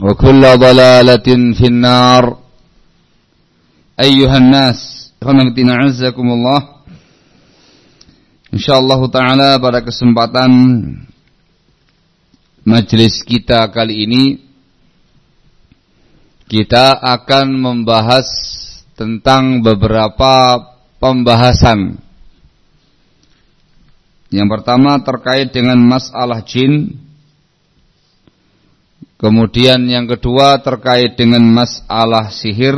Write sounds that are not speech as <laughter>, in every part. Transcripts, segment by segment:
وكل ضلالة في النار أيها الناس خنقتنا عزكم الله InsyaAllah ta'ala pada kesempatan majelis kita kali ini kita akan membahas tentang beberapa pembahasan. Yang pertama terkait dengan masalah jin. Kemudian yang kedua terkait dengan masalah sihir.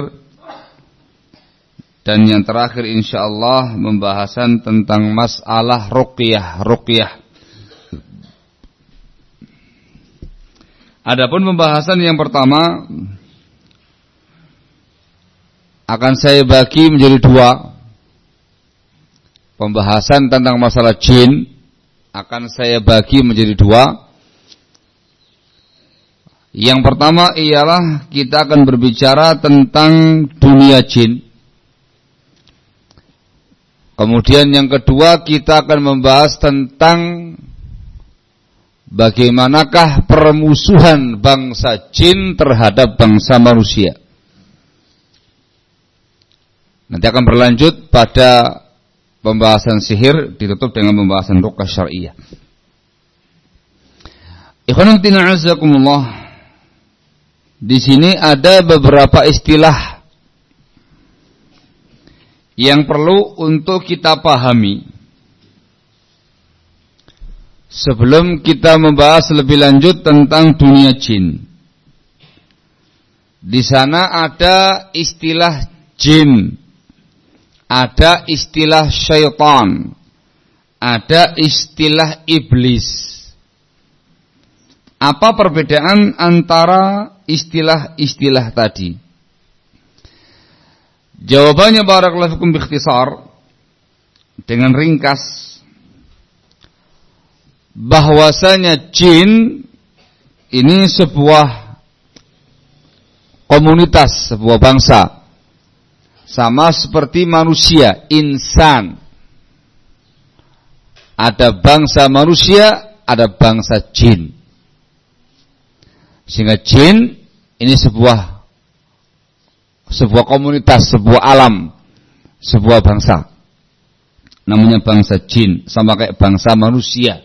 Dan yang terakhir insyaallah pembahasan tentang masalah ruqyah, ruqyah. Adapun pembahasan yang pertama akan saya bagi menjadi dua. Pembahasan tentang masalah jin akan saya bagi menjadi dua. Yang pertama ialah kita akan berbicara tentang dunia jin. Kemudian yang kedua kita akan membahas tentang bagaimanakah permusuhan bangsa jin terhadap bangsa manusia. Nanti akan berlanjut pada pembahasan sihir ditutup dengan pembahasan ruqyah syariah. Ikhwanul Di sini ada beberapa istilah yang perlu untuk kita pahami sebelum kita membahas lebih lanjut tentang dunia jin. Di sana ada istilah jin, ada istilah syaitan, ada istilah iblis. Apa perbedaan antara istilah-istilah tadi? Jawabannya barakallahu fikum biikhtisar dengan ringkas bahwasanya jin ini sebuah komunitas, sebuah bangsa sama seperti manusia, insan. Ada bangsa manusia, ada bangsa jin. Sehingga jin ini sebuah sebuah komunitas, sebuah alam, sebuah bangsa. Namanya bangsa jin, sama kayak bangsa manusia.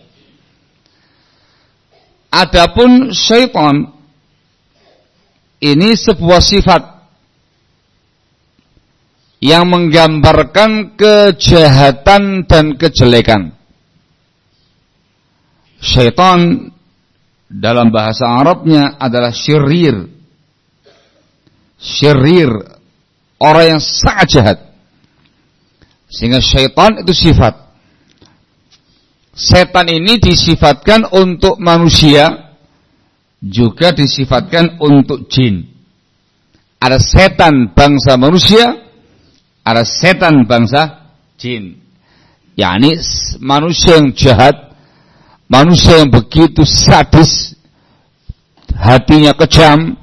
Adapun syaitan ini sebuah sifat yang menggambarkan kejahatan dan kejelekan. Syaitan dalam bahasa Arabnya adalah syirir, syirir Orang yang sangat jahat. Sehingga syaitan itu sifat. Setan ini disifatkan untuk manusia, juga disifatkan untuk jin. Ada setan bangsa manusia, ada setan bangsa jin. yakni manusia yang jahat, manusia yang begitu sadis, hatinya kejam,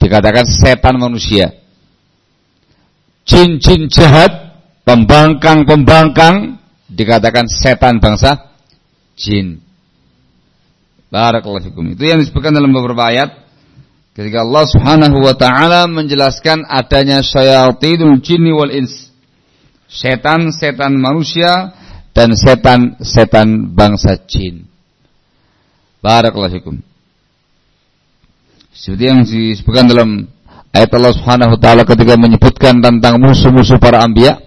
dikatakan setan manusia jin-jin jahat, pembangkang-pembangkang dikatakan setan bangsa jin. Barakallahu fikum. Itu yang disebutkan dalam beberapa ayat ketika Allah Subhanahu wa taala menjelaskan adanya syayatinul jinni wal ins. Setan-setan manusia dan setan-setan bangsa jin. Barakallahu fikum. Seperti yang disebutkan dalam ayat Allah Subhanahu wa taala ketika menyebutkan tentang musuh-musuh para anbiya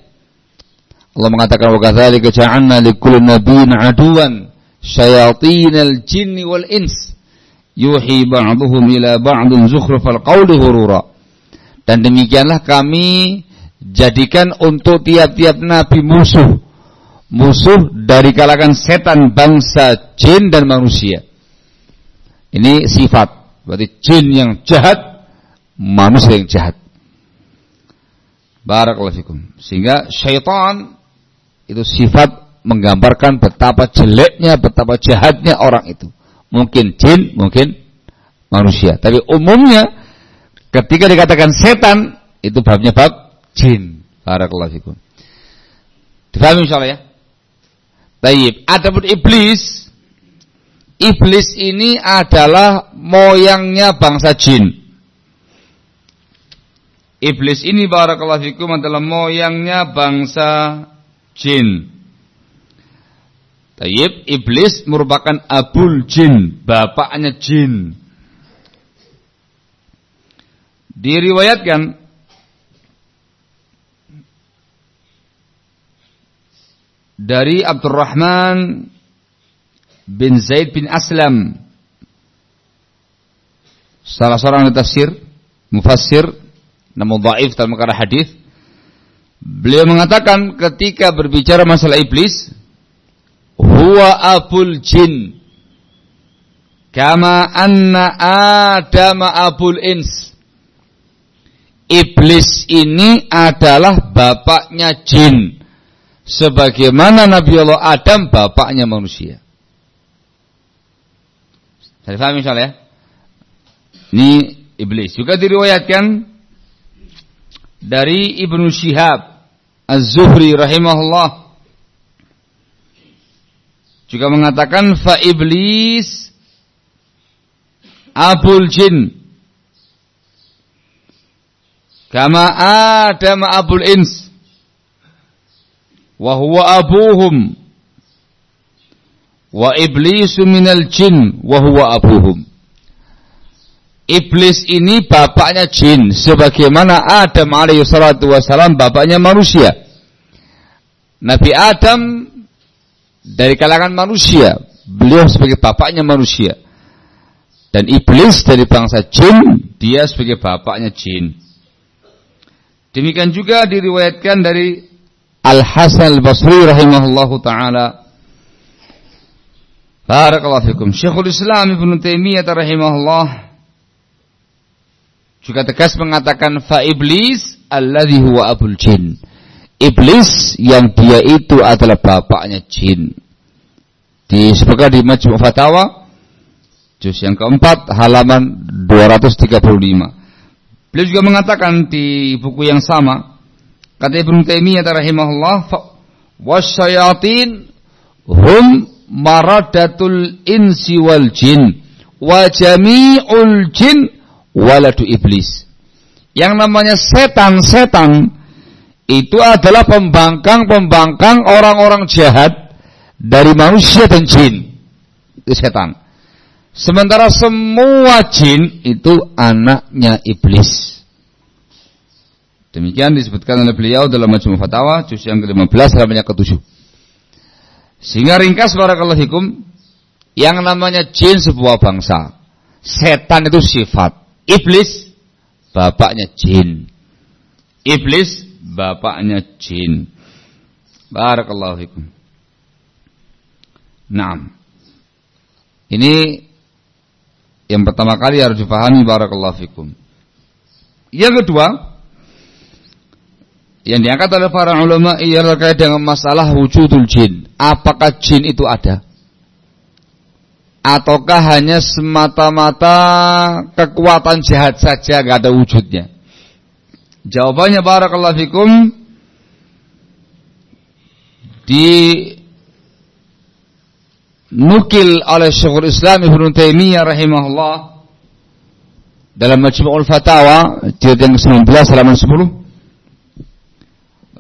Allah mengatakan wa kadzalika ja'alna likulli nabiyyin aduwan syayatinal jinni wal ins yuhi ba'dhum ila ba'dhin zukhrufal qawli ghurura dan demikianlah kami jadikan untuk tiap-tiap nabi musuh musuh dari kalangan setan bangsa jin dan manusia ini sifat berarti jin yang jahat manusia yang jahat. Barakallahu fikum. Sehingga syaitan itu sifat menggambarkan betapa jeleknya, betapa jahatnya orang itu. Mungkin jin, mungkin manusia. Tapi umumnya ketika dikatakan setan itu babnya bab jin. Barakallahu fikum. Difahami insyaallah ya? Tayyib. Adapun iblis Iblis ini adalah moyangnya bangsa jin. Iblis ini barakallahu fikum adalah moyangnya bangsa jin. Tayyib, iblis merupakan abul jin, bapaknya jin. Diriwayatkan dari Abdurrahman bin Zaid bin Aslam salah seorang tafsir mufassir namun dhaif dalam perkara hadis. Beliau mengatakan ketika berbicara masalah iblis, huwa abul jin. Kama anna Adam abul ins. Iblis ini adalah bapaknya jin. Sebagaimana Nabi Allah Adam bapaknya manusia. Saya paham misalnya. Ini iblis. Juga diriwayatkan dari Ibnu Syihab Az-Zuhri rahimahullah juga mengatakan fa iblis abul jin kama adam abul ins wa huwa abuhum wa iblisu minal jin wa huwa abuhum Iblis ini bapaknya jin sebagaimana Adam alaihissalatu wassalam bapaknya manusia. Nabi Adam dari kalangan manusia, beliau sebagai bapaknya manusia. Dan iblis dari bangsa jin, dia sebagai bapaknya jin. Demikian juga diriwayatkan dari Al-Hasan Al-Basri rahimahullahu taala. Barakallahu fikum. Syekhul Islam Ibnu Taimiyah rahimahullah juga tegas mengatakan fa iblis alladhi huwa abul jin. Iblis yang dia itu adalah bapaknya jin. Disebutkan di Majmu' Fatawa juz yang keempat halaman 235. Beliau juga mengatakan di buku yang sama kata Ibnu Taimiyah rahimahullah wasyayatin hum maradatul insi wal jin wa jami'ul jin waladu iblis. Yang namanya setan-setan itu adalah pembangkang-pembangkang orang-orang jahat dari manusia dan jin. Itu setan. Sementara semua jin itu anaknya iblis. Demikian disebutkan oleh beliau dalam Majmu' Fatawa juz yang ke-15 halaman yang ke-7. Sehingga ringkas barakallahu fikum yang namanya jin sebuah bangsa. Setan itu sifat. Iblis bapaknya jin. Iblis bapaknya jin. Barakallahu fikum. Naam. Ini yang pertama kali harus dipahami barakallahu fikum. Yang kedua, yang diangkat oleh para ulama ialah terkait dengan masalah wujudul jin. Apakah jin itu ada? Ataukah hanya semata-mata kekuatan jahat saja nggak ada wujudnya? Jawabannya barakallahu fikum di nukil oleh Syekhul Islam Ibnu Taimiyah rahimahullah dalam Majmu'ul Fatawa jilid yang 19 halaman 10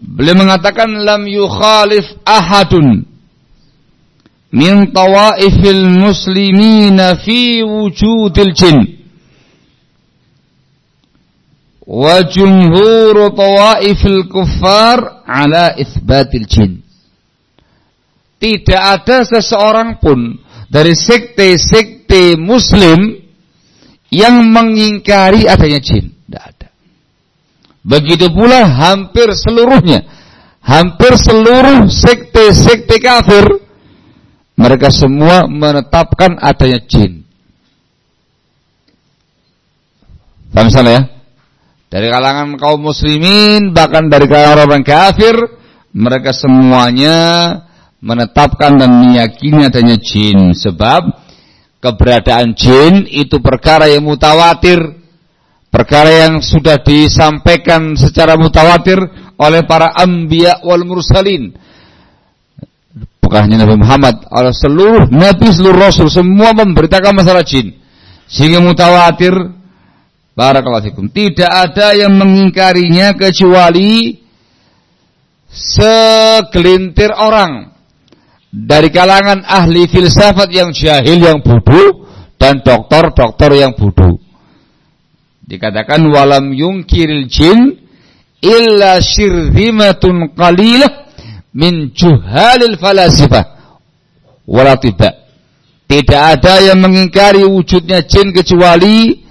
Beliau mengatakan lam yukhalif ahadun min tawaifil muslimina fi wujudil jin. Wa jumhur tawaifil kuffar ala itsbatil jin. Tidak ada seseorang pun dari sekte-sekte muslim yang mengingkari adanya jin Begitu pula hampir seluruhnya, hampir seluruh sekte-sekte kafir, mereka semua menetapkan adanya jin. Paham salah ya? Dari kalangan kaum muslimin, bahkan dari kalangan orang kafir, mereka semuanya menetapkan dan meyakini adanya jin. Sebab keberadaan jin itu perkara yang mutawatir perkara yang sudah disampaikan secara mutawatir oleh para anbiya wal mursalin. Bukan hanya Nabi Muhammad oleh seluruh nabi seluruh rasul semua memberitakan masalah jin. Sehingga mutawatir barakallahu tidak ada yang mengingkarinya kecuali segelintir orang dari kalangan ahli filsafat yang jahil yang bodoh dan dokter-dokter yang bodoh Dikatakan walam yungkiril jin illa syirzimatun qalilah min juhalil falasifah. Wala Tidak. Ada yang mengingkari wujudnya jin kecuali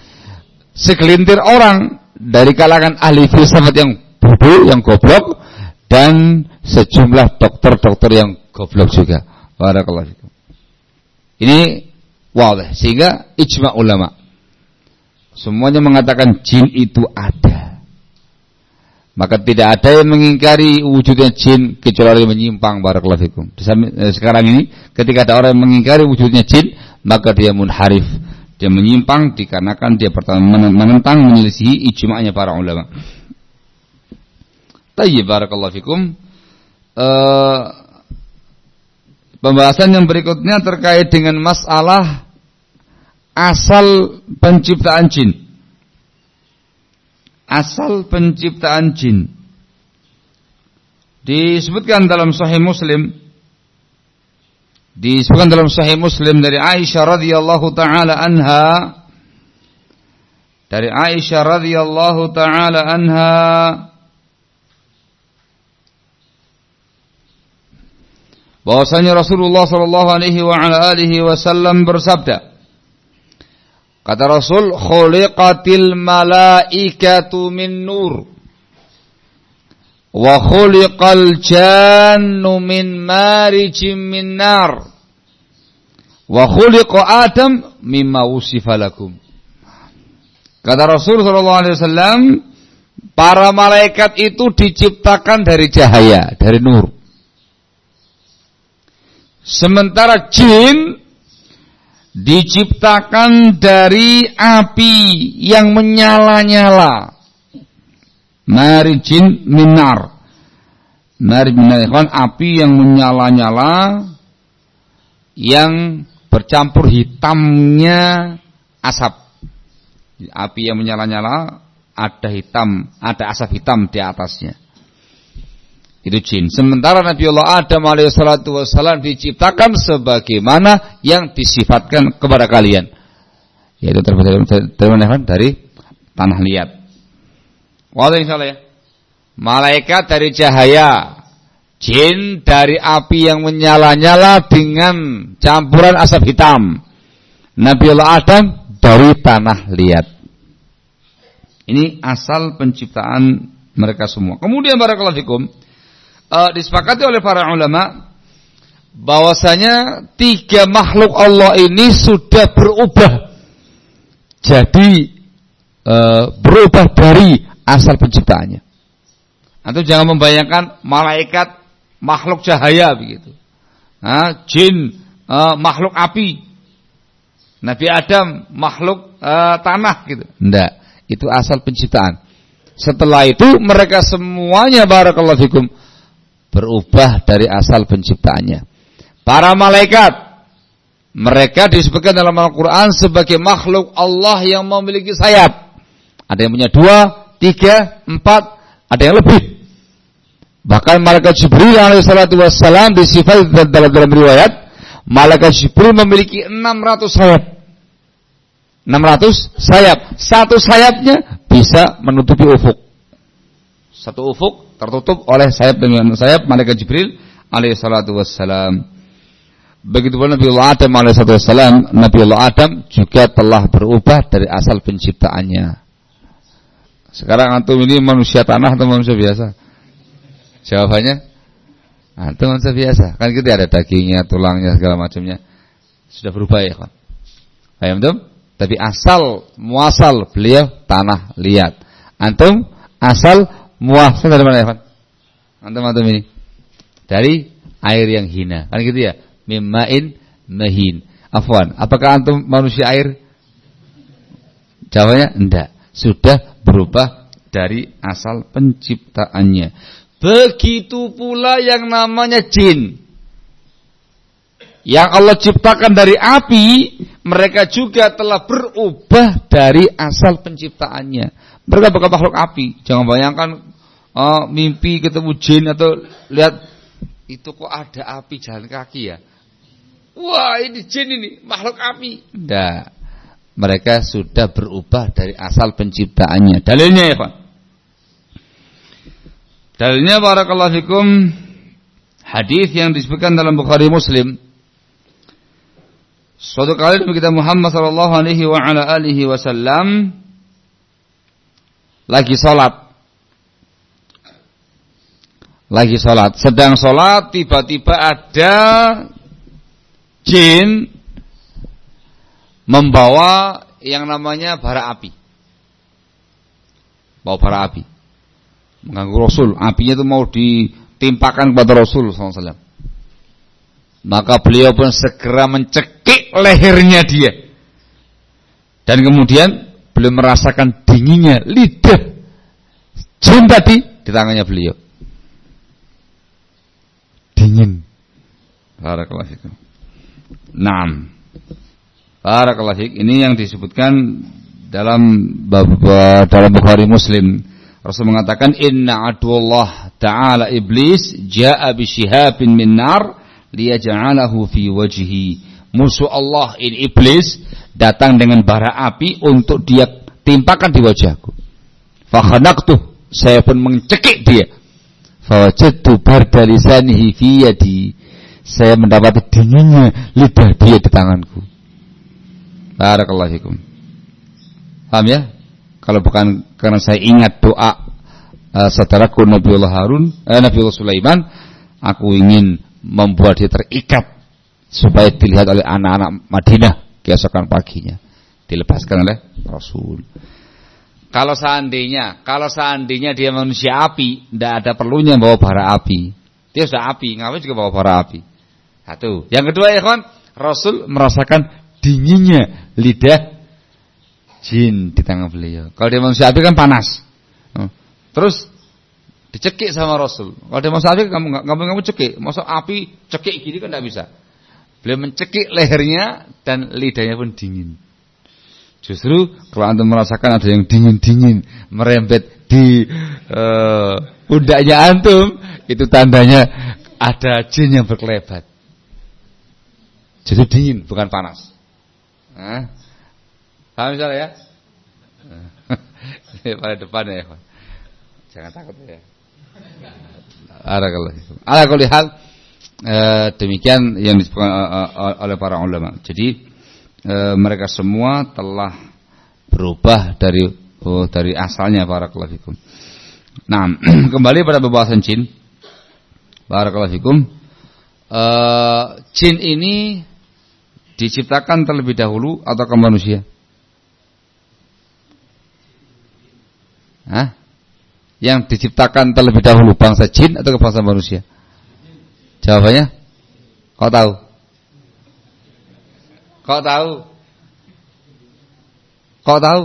segelintir orang dari kalangan ahli filsafat yang bodoh, yang goblok dan sejumlah dokter-dokter yang goblok juga. Barakallahu Ini wawah sehingga ijma ulama Semuanya mengatakan jin itu ada. Maka tidak ada yang mengingkari wujudnya jin kecuali menyimpang barakallahu fikum. Eh, sekarang ini ketika ada orang yang mengingkari wujudnya jin, maka dia munharif. Dia menyimpang dikarenakan dia pertama menentang menyelisihi ijma'nya para ulama. Tayyib barakallahu fikum. Uh, pembahasan yang berikutnya terkait dengan masalah asal penciptaan jin. Asal penciptaan jin. Disebutkan dalam Sahih Muslim disebutkan dalam Sahih Muslim dari Aisyah radhiyallahu taala anha dari Aisyah radhiyallahu taala anha bahwasanya Rasulullah sallallahu alaihi wa ala alihi wasallam bersabda Kata Rasul, khuliqatil malaikatu min nur. Wa khuliqal jannu min marijim min nar. Wa khuliqa Adam mimma wusifa lakum. Kata Rasul sallallahu alaihi wasallam, para malaikat itu diciptakan dari cahaya, dari nur. Sementara jin diciptakan dari api yang menyala-nyala. Marijin minar. Minar api yang menyala-nyala yang bercampur hitamnya asap. Api yang menyala-nyala ada hitam, ada asap hitam di atasnya itu jin. Sementara Nabi Allah Adam alaihissalatu wassalam diciptakan sebagaimana yang disifatkan kepada kalian. Yaitu mana? Dari tanah liat. Wadah insyaallah ya. Malaikat dari cahaya. Jin dari api yang menyala-nyala dengan campuran asap hitam. Nabi Allah Adam dari tanah liat. Ini asal penciptaan Mereka semua. Kemudian barakallahu fikum uh, disepakati oleh para ulama bahwasanya tiga makhluk Allah ini sudah berubah jadi uh, berubah dari asal penciptaannya. Atau jangan membayangkan malaikat makhluk cahaya begitu. Nah, jin uh, makhluk api. Nabi Adam makhluk uh, tanah gitu. Tidak, itu asal penciptaan. Setelah itu mereka semuanya barakallahu fikum berubah dari asal penciptaannya. Para malaikat mereka disebutkan dalam Al-Quran sebagai makhluk Allah yang memiliki sayap. Ada yang punya dua, tiga, empat, ada yang lebih. Bahkan malaikat Jibril alaihissalatu wassalam disifat dalam, dalam riwayat, malaikat Jibril memiliki 600 sayap. 600 sayap. Satu sayapnya bisa menutupi ufuk. Satu ufuk tertutup oleh sayap dengan sayap malaikat Jibril alaihissalatu wassalam. Begitu pula Nabi Allah Adam alaihissalatu wassalam, Nabi Allah Adam juga telah berubah dari asal penciptaannya. Sekarang antum ini manusia tanah atau manusia biasa? Jawabannya itu manusia biasa. Kan kita ada dagingnya, tulangnya, segala macamnya. Sudah berubah ya kan? Paham tuh? Tapi asal muasal beliau tanah liat. Antum asal muasal dari mana ya kan? Antum antum ini dari air yang hina. Kan gitu ya? Mimain mahin. Afwan, apakah antum manusia air? Jawabannya enggak. Sudah berubah dari asal penciptaannya. Begitu pula yang namanya jin. Yang Allah ciptakan dari api, mereka juga telah berubah dari asal penciptaannya. Mereka bukan makhluk api. Jangan bayangkan uh, mimpi ketemu jin atau lihat itu kok ada api jalan kaki ya. Wah ini jin ini makhluk api. Tidak. Mereka sudah berubah dari asal penciptaannya. Dalilnya ya Pak. Dalilnya barakallahu fikum hadis yang disebutkan dalam Bukhari Muslim. Suatu kali kita Muhammad sallallahu alaihi wa ala alihi wasallam lagi salat. Lagi salat, sedang salat tiba-tiba ada jin membawa yang namanya bara api. Bawa bara api mengganggu Rasul. Apinya itu mau ditimpakan kepada Rasul SAW. Maka beliau pun segera mencekik lehernya dia. Dan kemudian beliau merasakan dinginnya lidah jin tadi di tangannya beliau. Dingin. Barakallahu fikum. Naam. Barakallahu Ini yang disebutkan dalam dalam Bukhari Muslim Rasul mengatakan inna adullah ta'ala iblis ja'a bisyihabin min nar liyaj'alahu fi wajhi. Musuh Allah ini iblis datang dengan bara api untuk dia timpakan di wajahku. Fakhanaqtuh, saya pun mencekik dia. Fawajadtu barda lisanihi fi. Saya mendapat dinginnya lidah dia di tanganku. Barakallahu fikum. Paham ya? Kalau bukan karena saya ingat doa uh, saudaraku Nabiullah Harun, eh, Nabiullah Sulaiman, aku ingin membuat dia terikat supaya dilihat oleh anak-anak Madinah keesokan paginya. Dilepaskan oleh Rasul. Kalau seandainya, kalau seandainya dia manusia api, tidak ada perlunya bawa bara api. Dia sudah api, ngapain juga bawa bara api? Satu. Yang kedua ya kawan, Rasul merasakan dinginnya lidah jin di tangan beliau. Kalau dia manusia api kan panas. Oh. Terus dicekik sama Rasul. Kalau dia manusia api kamu kamu kamu cekik. Masa api cekik gini kan tidak bisa. Beliau mencekik lehernya dan lidahnya pun dingin. Justru kalau anda merasakan ada yang dingin-dingin merembet di uh, antum, itu tandanya ada jin yang berkelebat. Jadi dingin, bukan panas. Nah, Paham misalnya ya? <laughs> Pada depan ya, Jangan takut ya. Ada kalau ada kalau hal eh, demikian yang disebutkan eh, eh, oleh para ulama. Jadi mereka semua telah berubah dari oh, dari asalnya para kelafikum. Nah, <clears throat> kembali pada pembahasan jin. Barakallahu fikum. Uh, jin ini diciptakan terlebih dahulu atau ke manusia? Hah? Yang diciptakan terlebih dahulu bangsa jin atau ke bangsa manusia? Jawabannya? Kau tahu? Kau tahu? Kau tahu?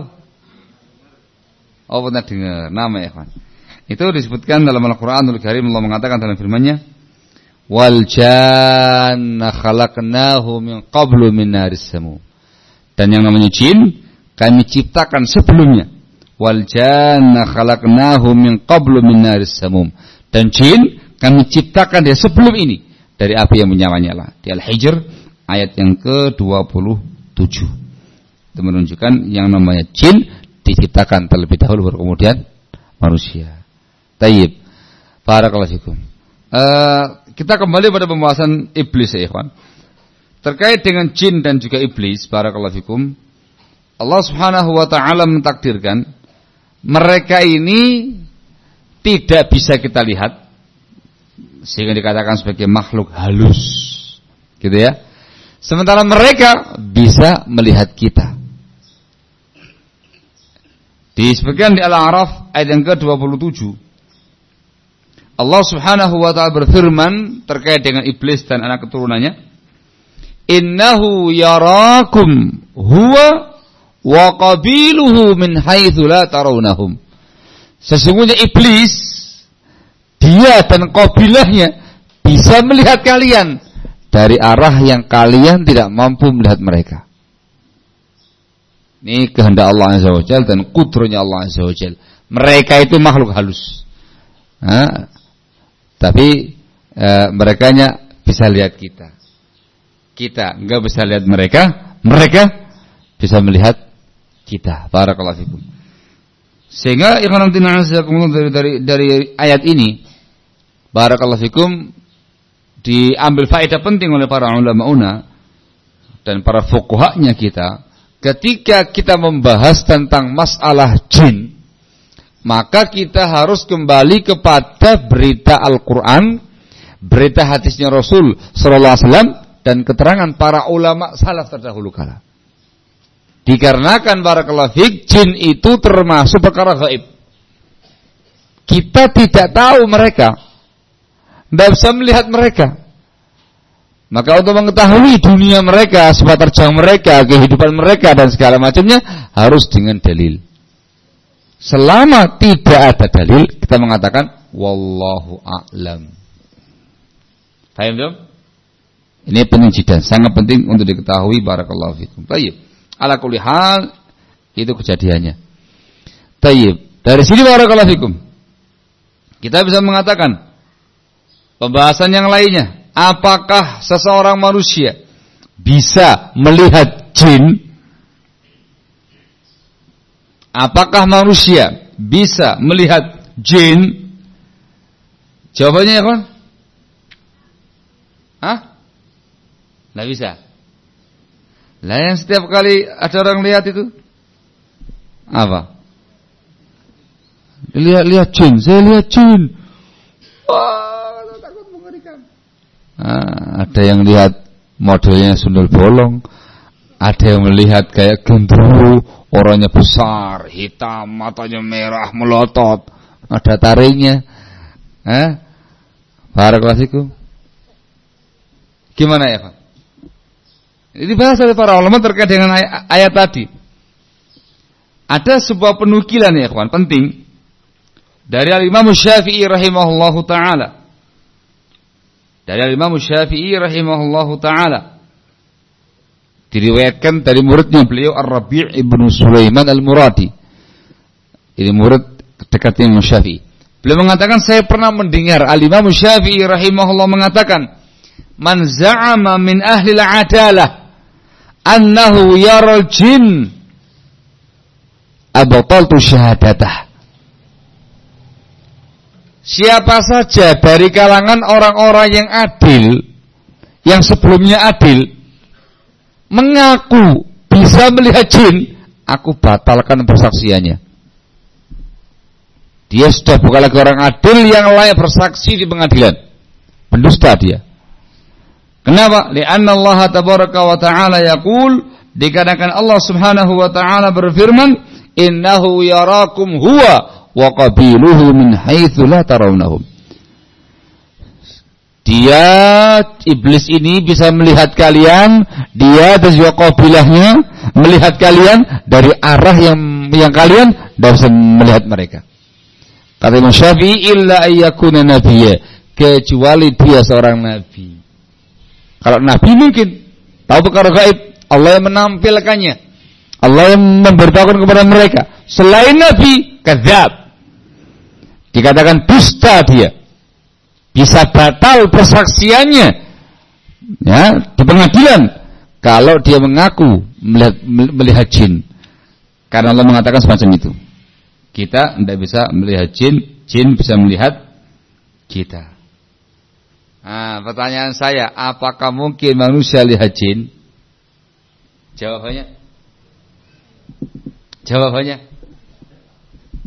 Oh pernah dengar nama ya kan? Itu disebutkan dalam Al-Quranul Karim Allah mengatakan dalam firman-Nya, "Wal janna khalaqnahu min qablu min naris samu." Dan yang namanya jin kami ciptakan sebelumnya. Wal janna khalaqnahu min qablu min naris. Dan jin kami ciptakan dia sebelum ini dari api yang menyala-nyala. Di Al-Hijr ayat yang ke-27. Itu menunjukkan yang namanya jin diciptakan terlebih dahulu baru kemudian manusia. Tayyib. Barakallahu fikum. Uh, kita kembali pada pembahasan iblis ya ikhwan. Terkait dengan jin dan juga iblis, barakallahu fikum. Allah Subhanahu wa taala mentakdirkan mereka ini tidak bisa kita lihat sehingga dikatakan sebagai makhluk halus. Gitu ya. Sementara mereka bisa melihat kita. Disebutkan di Al-A'raf ayat yang ke-27. Allah Subhanahu wa taala berfirman terkait dengan iblis dan anak keturunannya, "Innahu yarakum huwa wa qabiluhu min haitsu la tarawnahum." Sesungguhnya iblis dia dan kabilahnya bisa melihat kalian dari arah yang kalian tidak mampu melihat mereka. Ini kehendak Allah Azza wa dan kudronya Allah Azza wa Mereka itu makhluk halus. Nah, tapi e, mereka bisa lihat kita. Kita nggak bisa lihat mereka, mereka bisa melihat kita. Barakallahu fikum. Sehingga ikhwan dari dari dari ayat ini Barakallahu fikum diambil faedah penting oleh para ulama una dan para fukuhaknya kita ketika kita membahas tentang masalah jin maka kita harus kembali kepada berita Al-Quran berita hadisnya Rasul Sallallahu Alaihi Wasallam dan keterangan para ulama salaf terdahulu kala. Dikarenakan barakallahu fik jin itu termasuk perkara gaib. Kita tidak tahu mereka tidak bisa melihat mereka. Maka untuk mengetahui dunia mereka, sifat terjang mereka, kehidupan mereka dan segala macamnya harus dengan dalil. Selama tidak ada dalil, kita mengatakan wallahu a'lam. Paham dong? Ini penting jidan, sangat penting untuk diketahui barakallahu fikum. Baik. Ala kulli hal itu kejadiannya. Tayyib. Dari sini barakallahu fikum. Kita bisa mengatakan Pembahasan yang lainnya, apakah seseorang manusia bisa melihat jin? Apakah manusia bisa melihat jin? Jawabannya ya, kan? Hah? Nggak bisa. Lah yang setiap kali ada orang lihat itu apa? Lihat-lihat jin, saya lihat jin. Wah, ada yang lihat modelnya sundul bolong, ada yang melihat kayak gendruwo, orangnya besar, hitam, matanya merah, melotot, ada taringnya. Eh? klasiku. Gimana ya, Pak? Ini bahas oleh para ulama terkait dengan ayat, ayat tadi. Ada sebuah penukilan ya, kawan, penting dari Al Imam Syafi'i rahimahullahu taala dari Imam Syafi'i rahimahullahu taala. Diriwayatkan dari muridnya beliau Ar-Rabi' ibnu Sulaiman Al-Muradi. Ini murid dekat Imam Syafi'i. Beliau mengatakan saya pernah mendengar Al-Imam Syafi'i rahimahullah mengatakan man za'ama min ahli al-adalah annahu yaral jin abataltu syahadatah Siapa saja dari kalangan orang-orang yang adil, yang sebelumnya adil, mengaku bisa melihat jin, aku batalkan persaksiannya. Dia sudah bukan lagi orang adil yang layak bersaksi di pengadilan. Pendusta dia. Kenapa? Lianna Allah tabaraka wa ta'ala yaqul dikarenakan Allah Subhanahu wa taala berfirman, "Innahu yarakum huwa wa qabiluhu min haitsu la tarawnahum." Dia iblis ini bisa melihat kalian, dia dan juga melihat kalian dari arah yang yang kalian tidak bisa melihat mereka. Kata Imam Syafi'i illa ayyakuna nabiyya kecuali dia seorang nabi. Kalau nabi mungkin tahu perkara gaib, Allah yang menampilkannya. Allah yang memberitahukan kepada mereka. Selain nabi, kadzab. Dikatakan dusta dia. Bisa batal persaksiannya ya di pengadilan kalau dia mengaku melihat, melihat jin. Karena Allah mengatakan semacam itu. Kita tidak bisa melihat jin, jin bisa melihat kita. Nah, pertanyaan saya, apakah mungkin manusia lihat jin? Jawabannya? Jawabannya?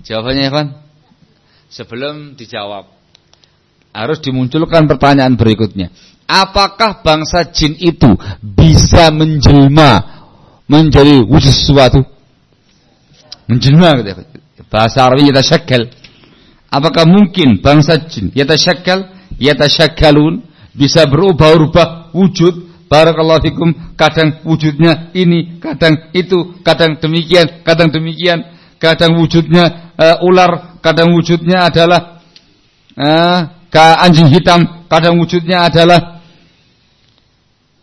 Jawabannya, Evan? Sebelum dijawab, harus dimunculkan pertanyaan berikutnya. Apakah bangsa jin itu bisa menjelma menjadi wujud sesuatu? Menjelma gitu. Bahasa Arabnya yatasyakkal. Apakah mungkin bangsa jin yatasyakkal, yatashakkalun bisa berubah-ubah wujud Barakallahu fikum kadang wujudnya ini, kadang itu, kadang demikian, kadang demikian, kadang wujudnya uh, ular, kadang wujudnya adalah uh, anjing hitam, kadang wujudnya adalah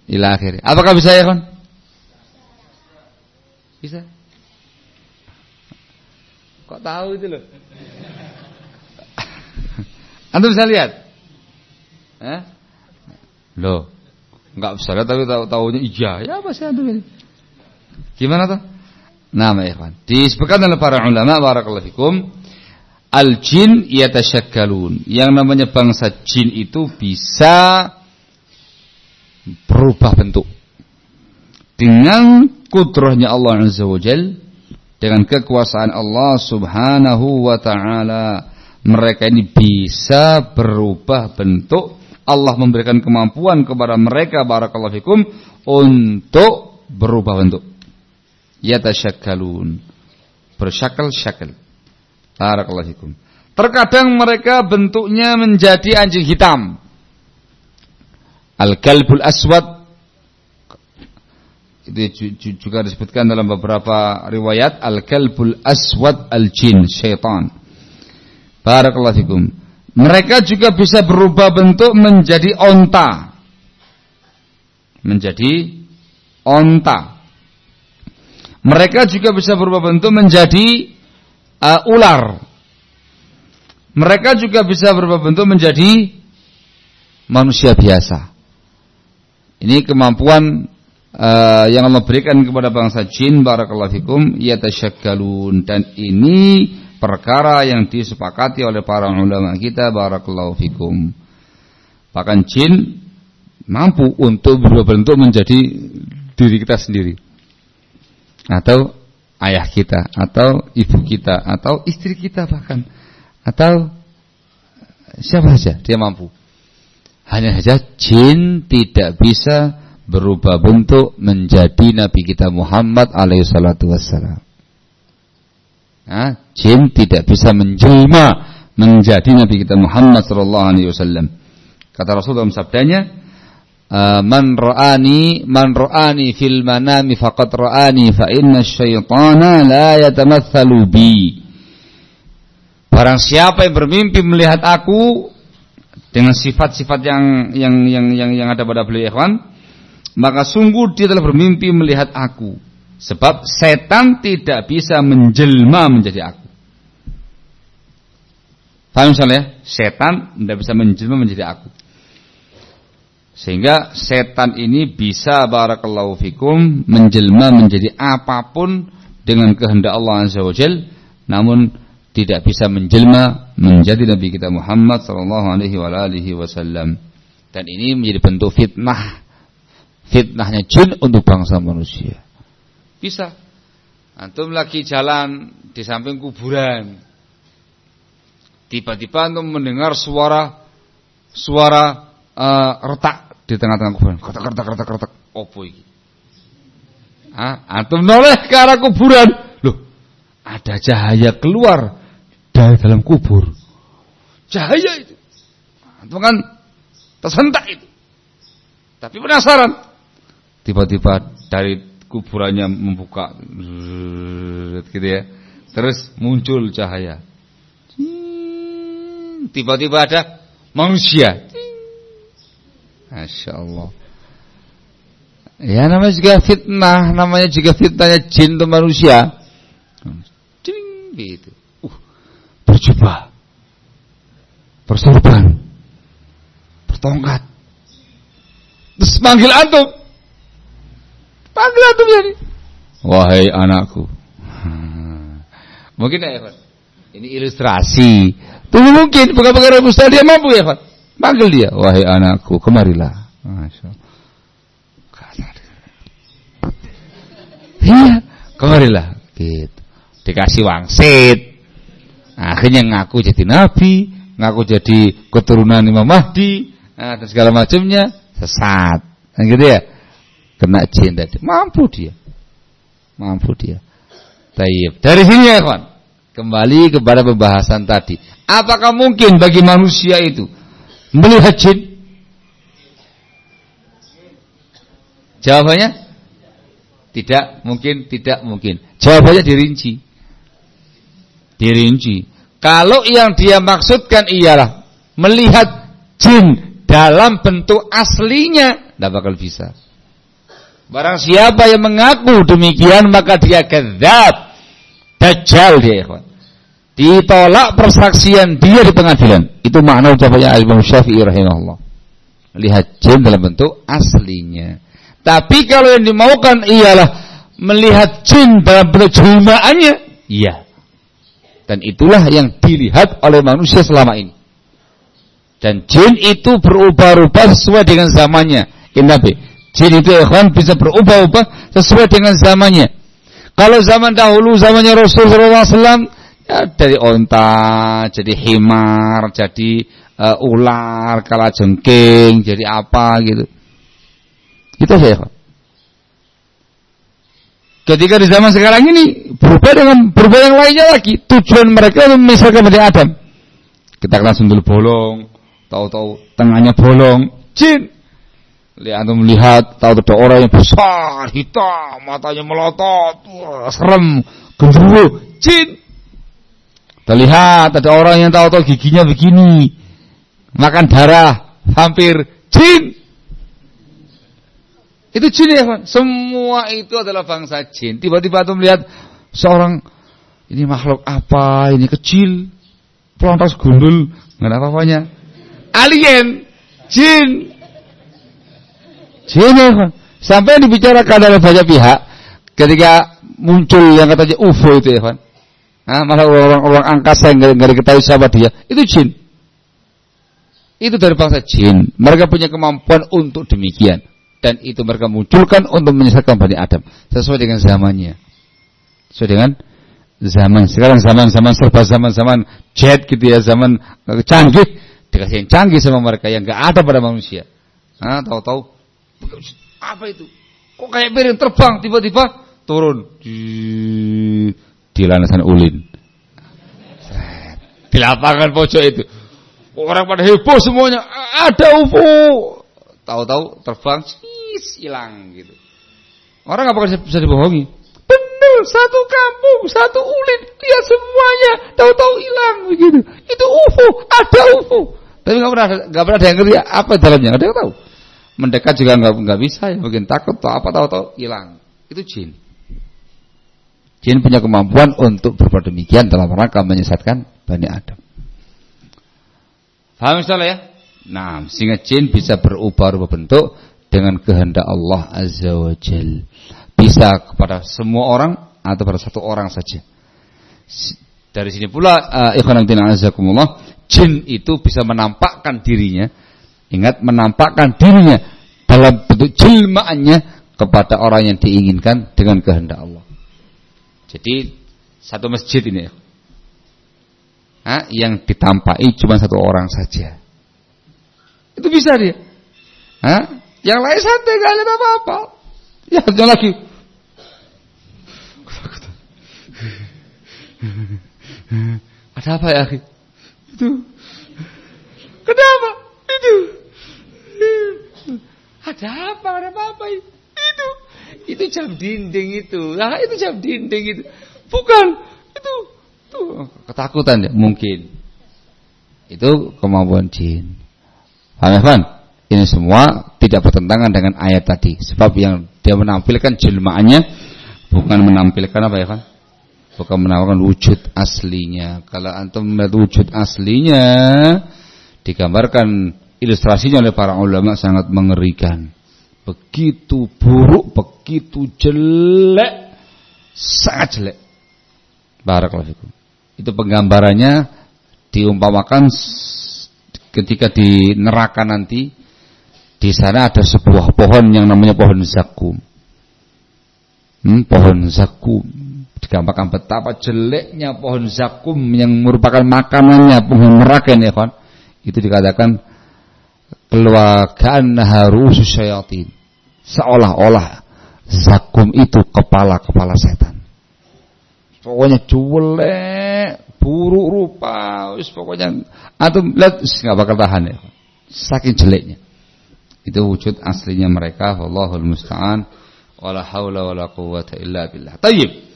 ila akhir. Apakah bisa ya, kan? Bisa. Kok tahu itu loh? <laughs> Antum bisa lihat? Eh? Loh, enggak bisa lihat tapi tahu tahunya iya. Ya sih antum ini? Gimana tuh? Nama ikhwan. Disebutkan oleh para ulama barakallahu fikum, al-jin yatashakkalun. Yang namanya bangsa jin itu bisa berubah bentuk. Dengan kudrahnya Allah Azza wa dengan kekuasaan Allah Subhanahu wa taala mereka ini bisa berubah bentuk Allah memberikan kemampuan kepada mereka barakallahu fikum untuk berubah bentuk yatashakkalun bersyakal-syakal barakallahu fikum. Terkadang mereka bentuknya menjadi anjing hitam. Al-kalbul aswad itu juga disebutkan dalam beberapa riwayat al-kalbul aswad al-jin syaitan. Barakallahu fikum. Mereka juga bisa berubah bentuk menjadi onta. Menjadi onta. Mereka juga bisa berubah bentuk menjadi uh, ular. Mereka juga bisa berubah bentuk menjadi manusia biasa. Ini kemampuan uh, yang Allah berikan kepada bangsa jin barakallahu fikum yatashakkalun. Dan ini perkara yang disepakati oleh para ulama kita barakallahu fikum. Bahkan jin mampu untuk berubah bentuk menjadi diri kita sendiri. Atau ayah kita atau ibu kita atau istri kita bahkan atau siapa saja dia mampu hanya saja jin tidak bisa berubah bentuk menjadi Nabi kita Muhammad alaihi salatu wassalam. Nah, jin tidak bisa menjelma menjadi Nabi kita Muhammad sallallahu alaihi wasallam. Kata Rasul dalam sabdanya, "Man ra'ani man ra'ani fil manami faqad ra'ani fa inna syaitana la yatamatsalu bi." Barang siapa yang bermimpi melihat aku dengan sifat-sifat yang yang yang yang yang ada pada beliau ikhwan, maka sungguh dia telah bermimpi melihat aku. Sebab setan tidak bisa menjelma menjadi aku. Paham misalnya? Setan tidak bisa menjelma menjadi aku. Sehingga setan ini bisa barakallahu fikum menjelma menjadi apa pun dengan kehendak Allah Azza wa Jal, namun tidak bisa menjelma menjadi Nabi kita Muhammad sallallahu alaihi wasallam. Dan ini menjadi bentuk fitnah fitnahnya jin untuk bangsa manusia. Bisa. Antum lagi jalan di samping kuburan. Tiba-tiba antum mendengar suara suara uh, retak di tengah-tengah kuburan. Ketak ketak ketak ketak. Opo iki? Ah, antum noleh ke arah kuburan. Loh, ada cahaya keluar dari dalam kubur. Cahaya itu. Antum kan tersentak itu. Tapi penasaran. Tiba-tiba dari kuburannya membuka gitu ya. Terus muncul cahaya. Tiba-tiba ada manusia. Masya Allah. Ya namanya juga fitnah, namanya juga fitnahnya jin atau manusia. Cing, gitu. Uh, berjubah, bersorban, bertongkat. Terus panggil antum. Panggil antum jadi. Wahai anakku. Mungkin ya, Pak. Ini ilustrasi. Tunggu mungkin bukan perkara mustahil dia mampu ya, Pak. Panggil dia, wahai anakku, kemarilah. Masya Iya, kemarilah. Gitu. Dikasih wangsit. Akhirnya ngaku jadi nabi, ngaku jadi keturunan Imam Mahdi, nah, dan segala macamnya sesat. Nah, gitu ya. Kena jin tadi. Mampu dia. Mampu dia. Tayyib. Dari sini ya, kawan. Kembali kepada pembahasan tadi. Apakah mungkin bagi manusia itu melihat jin? Jawabannya tidak mungkin, tidak mungkin. Jawabannya dirinci. Dirinci. Kalau yang dia maksudkan ialah melihat jin dalam bentuk aslinya, tidak bakal bisa. Barang siapa yang mengaku demikian maka dia kezab. Dajjal dia ikhwan. Ditolak persaksian dia di pengadilan. Itu makna ucapannya Imam Syafi'i rahimahullah. Melihat jin dalam bentuk aslinya. Tapi kalau yang dimaukan ialah melihat jin dalam bentuk jelmaannya, iya. Dan itulah yang dilihat oleh manusia selama ini. Dan jin itu berubah-ubah sesuai dengan zamannya. Nabi. Jin itu ikhwan bisa berubah-ubah sesuai dengan zamannya. Kalau zaman dahulu, zamannya Rasulullah SAW, ya dari onta, jadi himar, jadi uh, ular, kala jengking, jadi apa gitu. Itu saja. Ketika di zaman sekarang ini berubah dengan berubah yang lainnya lagi. Tujuan mereka memisahkan dari Adam. Kita kenal sundul bolong, tahu-tahu tengahnya bolong, jin. Lihat antum melihat, tahu ada orang yang besar, hitam, matanya melotot, serem, gendruwo, jin. Terlihat ada orang yang tahu-tahu giginya begini, makan darah, hampir jin. Itu jin ya, kan? Semua itu adalah bangsa jin. Tiba-tiba antum melihat seorang ini makhluk apa? Ini kecil, pelontos gundul, nggak apa-apanya. Alien, jin, Sini Sampai dibicarakan oleh banyak pihak ketika muncul yang katanya UFO itu ya, Nah, malah orang-orang angkasa yang nggak diketahui siapa dia, itu jin. Itu dari bangsa jin. Mereka punya kemampuan untuk demikian. Dan itu mereka munculkan untuk menyesatkan Bani Adam. Sesuai dengan zamannya. Sesuai dengan zaman. Sekarang zaman-zaman serba zaman-zaman jet gitu ya. Zaman canggih. Dikasih yang canggih sama mereka yang nggak ada pada manusia. Nah, tahu-tahu apa itu? Kok kayak piring terbang tiba-tiba turun di, di landasan ulin. Di lapangan pojok itu. Orang pada heboh semuanya. Ada UFO. Tahu-tahu terbang, hilang gitu. Orang apa bisa dibohongi? Benar, satu kampung, satu ulin, lihat semuanya, tahu-tahu hilang begitu. Itu UFO, ada UFO. Tapi nggak pernah, nggak pernah ada yang ngerti apa dalamnya, ada yang tahu mendekat juga nggak nggak bisa ya mungkin takut atau apa tahu tahu hilang itu jin jin punya kemampuan untuk berbuat demikian dalam rangka menyesatkan bani Adam. Paham salah ya? Nah sehingga jin bisa berubah-ubah bentuk dengan kehendak Allah azza wa jal. Bisa kepada semua orang atau pada satu orang saja. Dari sini pula uh, jin itu bisa menampakkan dirinya. Ingat menampakkan dirinya dalam bentuk jelmaannya kepada orang yang diinginkan dengan kehendak Allah. Jadi satu masjid ini Hah? yang ditampai cuma satu orang saja. Itu bisa dia. Hah? Yang lain santai gak ada apa-apa. Ya, jangan lagi. Ada apa ya? Itu. Kenapa? Itu. Ada apa? Ada apa-apa itu? Itu jam dinding itu. Nah, itu jam dinding itu. Bukan. Itu. Tuh, ketakutan ya mungkin. Itu kemampuan jin. Paham Ini semua tidak bertentangan dengan ayat tadi. Sebab yang dia menampilkan jelmaannya bukan menampilkan apa ya kan? Bukan menampilkan wujud aslinya. Kalau antum melihat wujud aslinya digambarkan ilustrasinya oleh para ulama sangat mengerikan. Begitu buruk, begitu jelek, sangat jelek. Barakallahu. Itu penggambarannya diumpamakan ketika di neraka nanti di sana ada sebuah pohon yang namanya pohon zakum. Hmm, pohon zakum digambarkan betapa jeleknya pohon zakum yang merupakan makanannya pohon neraka ini kan. Itu dikatakan keluargaan harus syaitan. Seolah-olah zakum itu kepala-kepala setan. Pokoknya jelek, buruk rupa, wis pokoknya antum lihat nggak bakal tahan ya. Saking jeleknya. Itu wujud aslinya mereka, wallahul musta'an. Wala haula wala quwwata illa billah. Tayyib.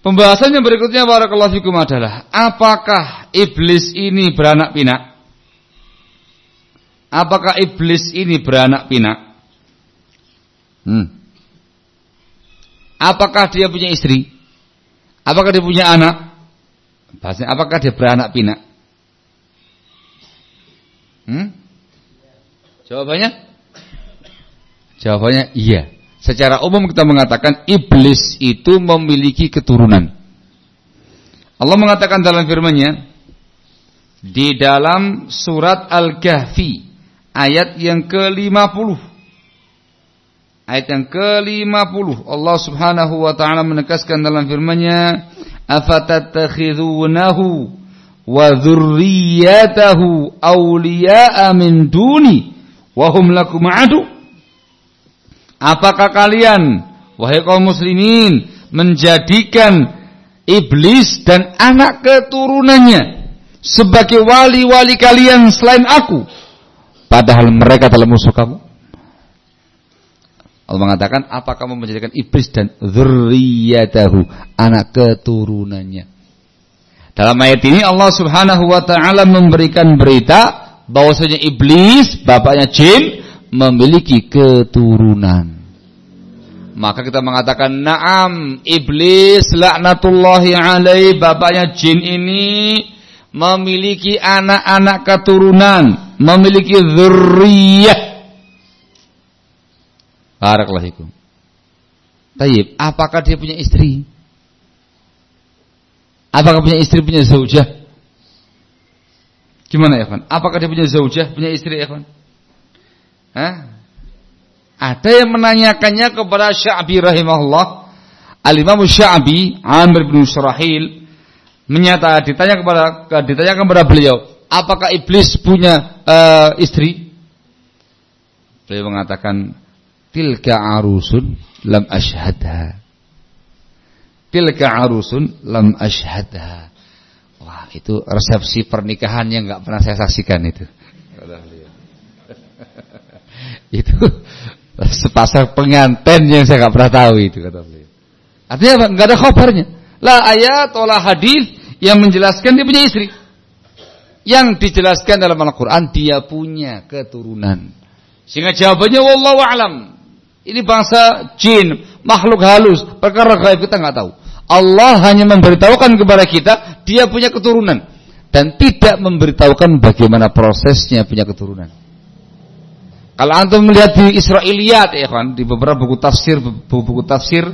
Pembahasan yang berikutnya barakallahu fikum adalah apakah iblis ini beranak pinak? Apakah iblis ini beranak pinak? Hmm. Apakah dia punya istri? Apakah dia punya anak? Bahasanya apakah dia beranak pinak? Hmm? Jawabannya? Jawabannya iya. Secara umum kita mengatakan iblis itu memiliki keturunan. Allah mengatakan dalam firman-Nya di dalam surat Al-Kahfi ayat yang ke-50. Ayat yang ke-50. Allah Subhanahu wa taala menegaskan dalam firman-Nya afatattakhidunahu wa dzurriyyatahu awliya'a min duni wa hum lakum adu Apakah kalian wahai kaum muslimin menjadikan iblis dan anak keturunannya sebagai wali-wali kalian selain aku padahal mereka telah musuh kamu Allah mengatakan, apa kamu menjadikan iblis dan zurriyatahu, anak keturunannya. Dalam ayat ini Allah Subhanahu wa taala memberikan berita bahwasanya iblis, bapaknya jin, memiliki keturunan. Maka kita mengatakan, "Na'am, iblis laknatullahi alaih, bapaknya jin ini memiliki anak-anak keturunan, memiliki zurriyah Barakallahu Tayyib, apakah dia punya istri? Apakah punya istri, punya zaujah? Gimana ya, Ikhwan? Apakah dia punya zaujah, punya istri, ya, Ikhwan? Hah? Ada yang menanyakannya kepada Sya'bi rahimahullah. Al-Imam Sya'bi, Amir bin Surahil, menyata ditanya kepada ditanya kepada beliau, apakah iblis punya uh, istri? Beliau mengatakan, tilka arusun lam ashhadha. Tilka arusun lam ashhadha. Wah itu resepsi pernikahan yang nggak pernah saya saksikan itu. <laughs> Itu sepasang pengantin yang saya nggak pernah tahu itu kata beliau. Artinya nggak ada kabarnya. La ayat olah hadis yang menjelaskan dia punya istri yang dijelaskan dalam Al-Quran dia punya keturunan sehingga jawabannya wallahu alam ini bangsa jin, makhluk halus, perkara gaib kita nggak tahu. Allah hanya memberitahukan kepada kita dia punya keturunan dan tidak memberitahukan bagaimana prosesnya punya keturunan. Kalau antum melihat di Israiliyat ya kan, di beberapa buku tafsir buku-buku tafsir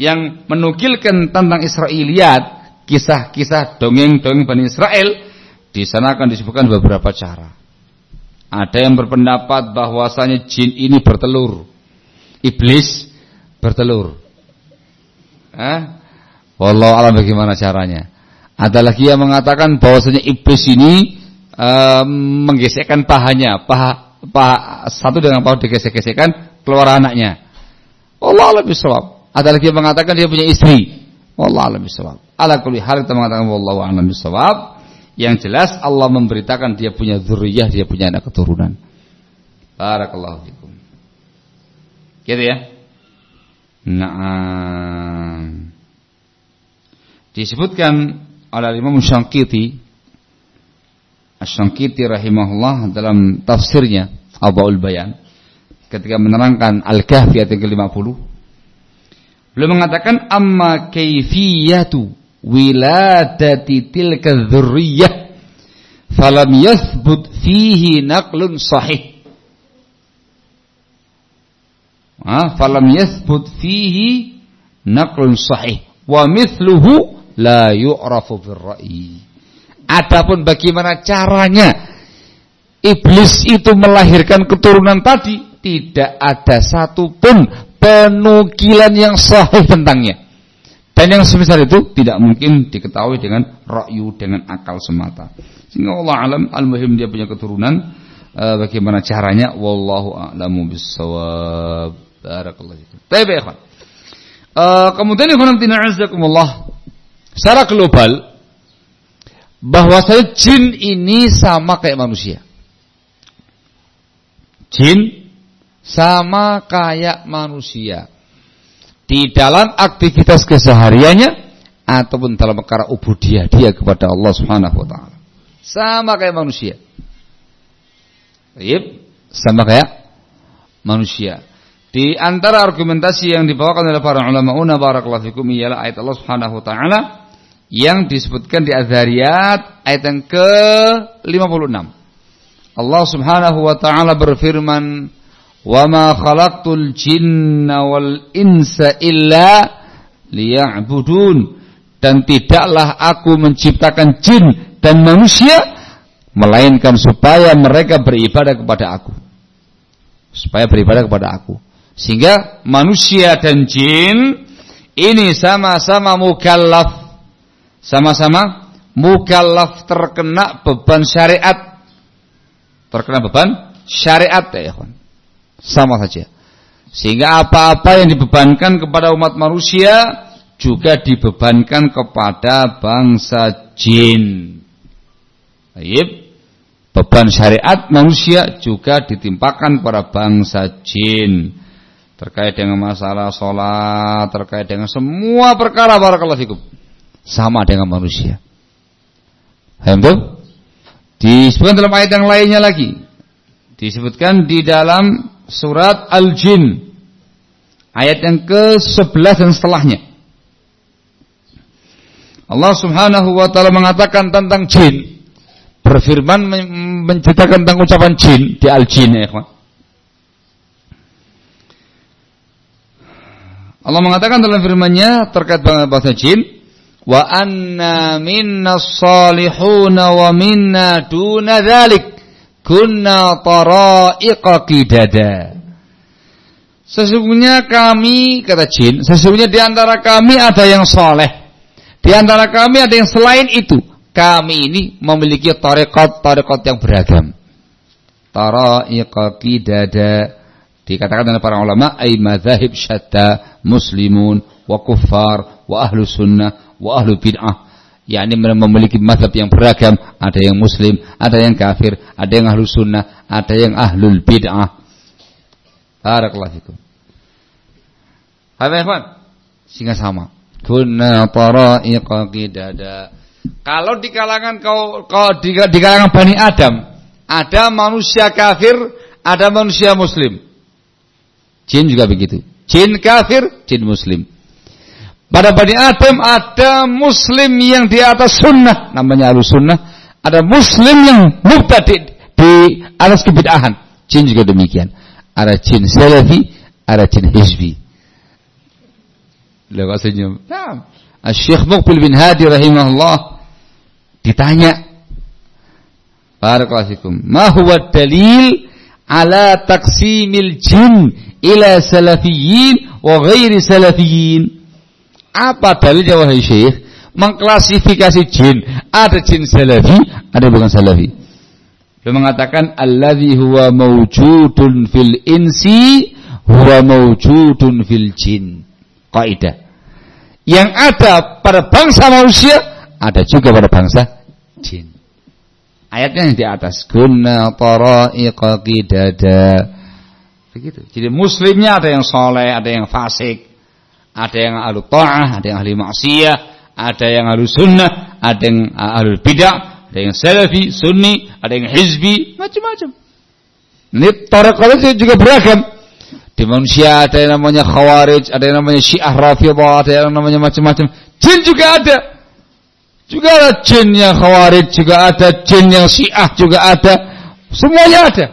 yang menukilkan tentang Israiliyat, kisah-kisah dongeng-dongeng Bani Israel, di sana akan disebutkan beberapa cara. Ada yang berpendapat bahwasanya jin ini bertelur iblis bertelur. Eh? Wallahu alam bagaimana caranya. Ada lagi yang mengatakan bahwasanya iblis ini uh, menggesekkan pahanya, paha, paha satu dengan paha digesek-gesekkan keluar anaknya. Allah lebih bisawab. Ada lagi yang mengatakan dia punya istri. Allah lebih bisawab. Ala kulli hal kita mengatakan wallahu a'lam bisawab. Yang jelas Allah memberitakan dia punya zuriyah, dia punya anak keturunan. Barakallahu fikum. Gitu ya? Nah, disebutkan oleh Imam Syangkiti Syangkiti rahimahullah dalam tafsirnya Abaul Bayan ketika menerangkan Al-Kahfi ayat ke-50 beliau mengatakan amma kaifiyatu wiladati tilka dzurriyyah falam yathbut fihi naqlun sahih. Ah falam yathbut fihi naqlun sahih. Wa mithluhu la yu'rafu birra'i adapun bagaimana caranya iblis itu melahirkan keturunan tadi tidak ada satupun penukilan yang sahih tentangnya dan yang semisal itu tidak mungkin diketahui dengan ra'yu dengan akal semata sehingga Allah alam al-muhim dia punya keturunan uh, bagaimana caranya wallahu a'lamu bissawab Barakallahu fikum. Baik, ikhwan. Uh, kemudian ikhwan azakumullah secara global bahwa saya jin ini sama kayak manusia. Jin sama kayak manusia. Di dalam aktivitas kesehariannya ataupun dalam perkara ubudiyah dia kepada Allah Subhanahu wa taala. Sama kayak manusia. Yep, sama kayak manusia. Di antara argumentasi yang dibawakan oleh para ulama una barakallahu fikum ialah ayat Allah Subhanahu wa taala yang disebutkan di Az-Zariyat ayat yang ke-56. Allah Subhanahu wa taala berfirman, "Wa ma khalaqtul jinna wal insa illa liya'budun." Dan tidaklah aku menciptakan jin dan manusia melainkan supaya mereka beribadah kepada aku. Supaya beribadah kepada aku. Sehingga manusia dan jin ini sama-sama mukallaf. Sama-sama mukallaf terkena beban syariat. Terkena beban syariat ya ikhwan. Sama saja. Sehingga apa-apa yang dibebankan kepada umat manusia juga dibebankan kepada bangsa jin. Baik. Beban syariat manusia juga ditimpakan kepada bangsa jin terkait dengan masalah sholat, terkait dengan semua perkara barakallahu fikum. Sama dengan manusia. Paham Disebutkan dalam ayat yang lainnya lagi. Disebutkan di dalam surat Al-Jin. Ayat yang ke-11 dan setelahnya. Allah Subhanahu wa taala mengatakan tentang jin. Berfirman menceritakan tentang ucapan jin di Al-Jin ya, Allah mengatakan dalam firman-Nya terkait bahasa jin, wa anna minna salihuna wa minna duna dzalik kunna tara'iqa qidada. Sesungguhnya kami kata jin, sesungguhnya di antara kami ada yang soleh, di antara kami ada yang selain itu. Kami ini memiliki tarekat-tarekat yang beragam. Tara'iqa qidada Dikatakan oleh para ulama ay madzahib syatta muslimun wa kuffar wa ahlu sunnah wa ahlu bid'ah yakni memiliki mazhab yang beragam. Ada yang muslim ada yang kafir ada yang ahlu sunnah ada yang ahlul bid'ah. Barakallahu fikum. Hai ikhwan. Sehingga sama. Kunna tara'iqa qidada. Kalau di kalangan kau, kau di, di kalangan Bani Adam ada manusia kafir ada manusia muslim. Jin juga begitu. Jin kafir, jin muslim. Pada Bani Adam ada muslim yang di atas sunnah, namanya alus sunnah. Ada muslim yang mubtadi di atas kebid'ahan. Jin juga demikian. Ada jin salafi, ada jin hizbi. Lewat senyum. Nah, Syekh Muqbil bin Hadi rahimahullah ditanya Barakallahu fikum. Ma huwa dalil ala taksimil jin ila salafiyin wa ghairi salafiyin. Apa dalilnya wahai Syekh mengklasifikasi jin. Ada jin salafi, ada bukan salafi. Beliau mengatakan alladhi huwa mawjudun fil insi huwa mawjudun fil jin. Kaidah. Yang ada pada bangsa manusia ada juga pada bangsa jin. Ayatnya yang di atas. Kunna tara'iqa qidada. Begitu. Jadi muslimnya ada yang soleh, ada yang fasik, ada yang ahlu ta'ah, ada yang ahli maksiyah, ada yang ahlu sunnah, ada yang ahlu bidah, ada yang salafi, sunni, ada yang hizbi, macam-macam. Ini tarekat juga beragam. Di manusia ada yang namanya khawarij, ada yang namanya syiah rafidah, ada yang namanya macam-macam. Jin juga ada. Juga ada jin yang khawarij, juga ada jin yang syiah, juga ada. Semuanya ada.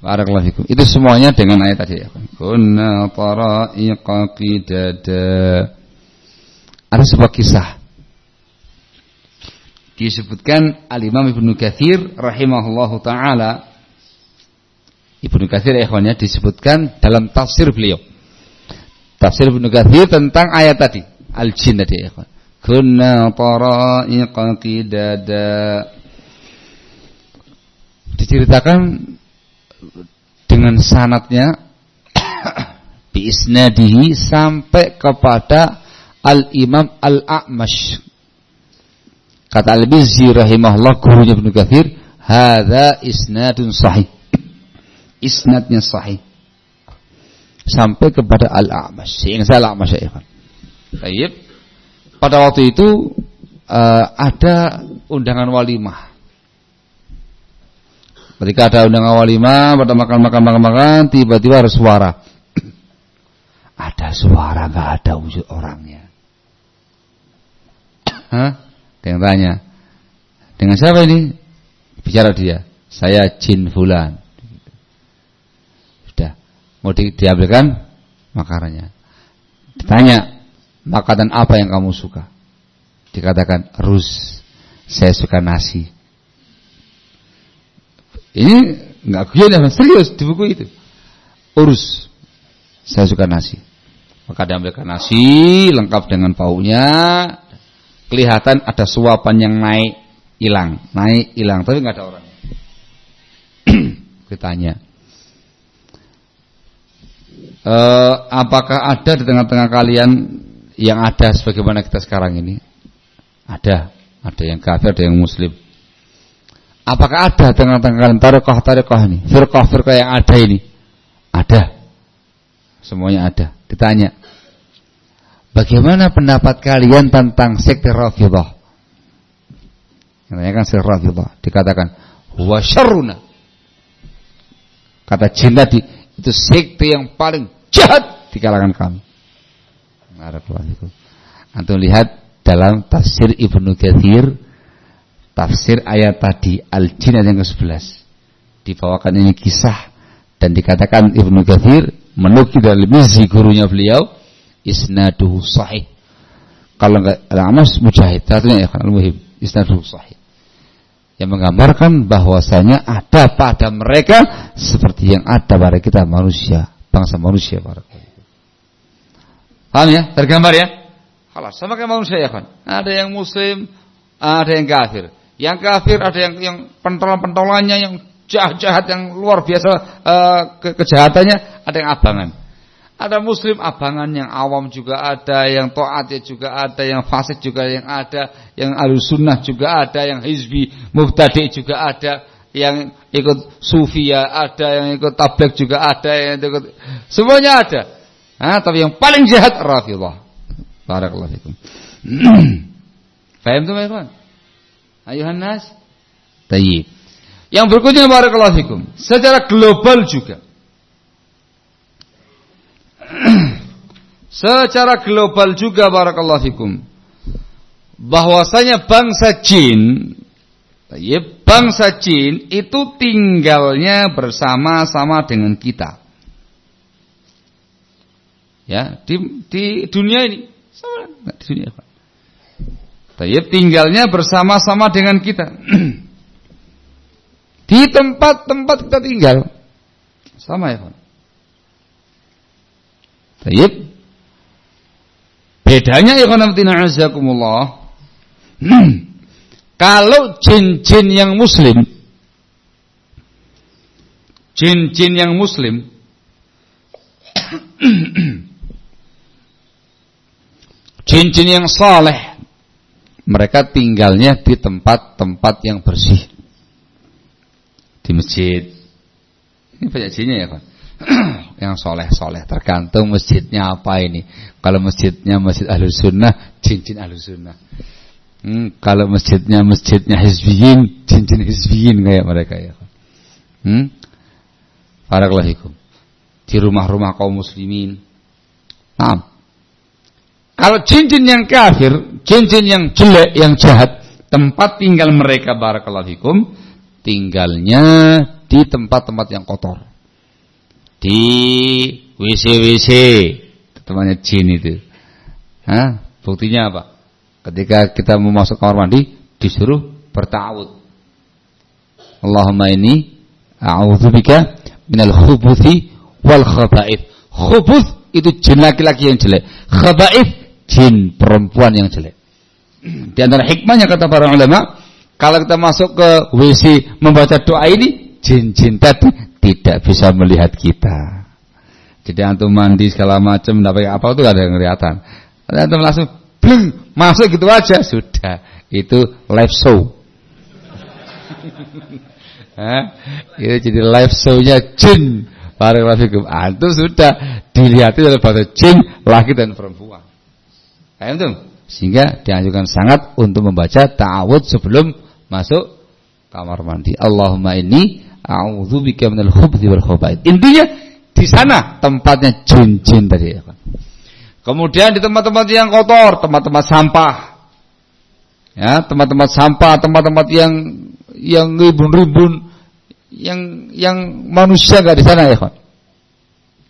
Barakallahu fikum. Itu semuanya dengan ayat tadi ya. Kunna tara'iqa qidada. Ada sebuah kisah disebutkan Al-Imam Ibnu Katsir rahimahullahu taala Ibnu Katsir ikhwannya disebutkan dalam tafsir beliau. Tafsir Ibnu Katsir tentang ayat tadi, al-jin tadi ikhwan. Kunna tara'iqa qidada. Diceritakan dengan sanatnya <coughs> biisnadihi sampai kepada Al-Imam Al-A'mash Kata Al-Bizzi rahimahullah gurunya Ibnu Katsir, "Hadza isnadun sahih." Isnadnya sahih. Sampai kepada Al-A'mash. Seingat saya Al-A'mash ya, Baik. Pada waktu itu uh, ada undangan walimah. Ketika ada undangan walimah, pada makan-makan makan-makan, tiba-tiba ada suara. <clears throat> ada suara, nggak ada wujud orangnya. <clears throat> Hah? Tanya, dengan siapa ini? Bicara dia, saya jin fulan. Sudah, mau di, diambilkan makanannya. Ditanya, makanan apa yang kamu suka? Dikatakan, rus, saya suka nasi. Ini nggak guyon serius di buku itu. Urus, saya suka nasi. Maka diambilkan nasi lengkap dengan paunya, kelihatan ada suapan yang naik hilang, naik hilang, tapi nggak ada orang. Ditanya, e, apakah ada di tengah-tengah kalian yang ada sebagaimana kita sekarang ini? Ada, ada yang kafir, ada yang muslim. Apakah ada tengah-tengah kalian tarekoh tarekoh ini, firqah yang ada ini? Ada, semuanya ada. Ditanya, Bagaimana pendapat kalian tentang sekte Rafidah? Katanya kan sekte Rafidah dikatakan huwa syarruna. Kata jin tadi itu sekte yang paling jahat di kalangan kami. Antum lihat dalam tafsir Ibnu Katsir tafsir ayat tadi Al-Jin yang ke-11 dibawakan ini kisah dan dikatakan Ibnu Katsir menukil dari Mizzi gurunya beliau isnaduhu sahih. Kalau enggak al-Amas mujahid, satunya ya al-muhim isnaduhu sahih. Yang menggambarkan bahwasanya ada pada mereka seperti yang ada pada kita manusia, bangsa manusia para Paham ya? Tergambar ya? Kalau sama kayak manusia ya kan. Ada yang muslim, ada yang kafir. Yang kafir ada yang yang pentolan-pentolannya yang jahat-jahat yang luar biasa uh, ke kejahatannya, ada yang abangan. Ada muslim abangan yang awam juga ada, yang toat juga ada, yang fasik juga yang ada, yang alusunnah juga ada, yang hizbi, mubtadi juga ada, yang ikut sufia ada, yang ikut tabligh juga ada, yang ikut semuanya ada. Nah, tapi yang paling jahat Rafidah. Barakallahu fikum. <clears throat> Paham tuh? Ayuhan nas? Tayyib. Yang berikutnya barakallahu fikum, secara global juga <clears throat> secara global juga barakallahu fikum bahwasanya bangsa jin ya bangsa jin itu tinggalnya bersama-sama dengan kita ya di, di dunia ini sama di dunia Pak. Tayyib tinggalnya bersama-sama dengan kita <clears throat> di tempat-tempat kita tinggal sama ya Pak Tayyib. Bedanya ya azakumullah. <clears throat> Kalau jin-jin yang muslim jin-jin yang muslim <clears throat> jin-jin yang saleh mereka tinggalnya di tempat-tempat yang bersih. Di masjid. Ini banyak jinnya ya kan <clears throat> yang soleh-soleh tergantung masjidnya apa ini. Kalau masjidnya masjid ahlu sunnah cincin ahlu sunnah. Hmm, kalau masjidnya masjidnya hizbiyin cincin hizbiyin kayak mereka ya hmm? Di rumah-rumah kaum muslimin. Nah kalau cincin yang kafir cincin yang jelek yang jahat tempat tinggal mereka barakallahu tinggalnya di tempat-tempat yang kotor di WC-WC temannya jin itu. Hah? Buktinya apa? Ketika kita mau masuk kamar mandi disuruh bertawud. Allahumma ini a'udzubika minal khubuthi wal khaba'ith. Khubuth itu jin laki-laki yang jelek. Khaba'ith jin perempuan yang jelek. Di antara hikmahnya kata para ulama, kalau kita masuk ke WC membaca doa ini, jin-jin tadi tidak bisa melihat kita. Jadi antum mandi segala macam, dapat apa itu ada yang kelihatan. Antum langsung bleng, masuk gitu aja sudah. Itu live show. <laughs> Itu jadi live show-nya jin. Barakallahu Antum sudah dilihat oleh pada jin laki dan perempuan. Antum sehingga dianjurkan sangat untuk membaca ta'awud sebelum masuk kamar mandi. Allahumma ini A'udzubika minal khubthi wal khaba'ith. Intinya di sana tempatnya jin-jin tadi ya Kemudian di tempat-tempat yang kotor, tempat-tempat sampah. Ya, tempat-tempat sampah, tempat-tempat yang yang ribun-ribun yang yang manusia enggak di sana ya,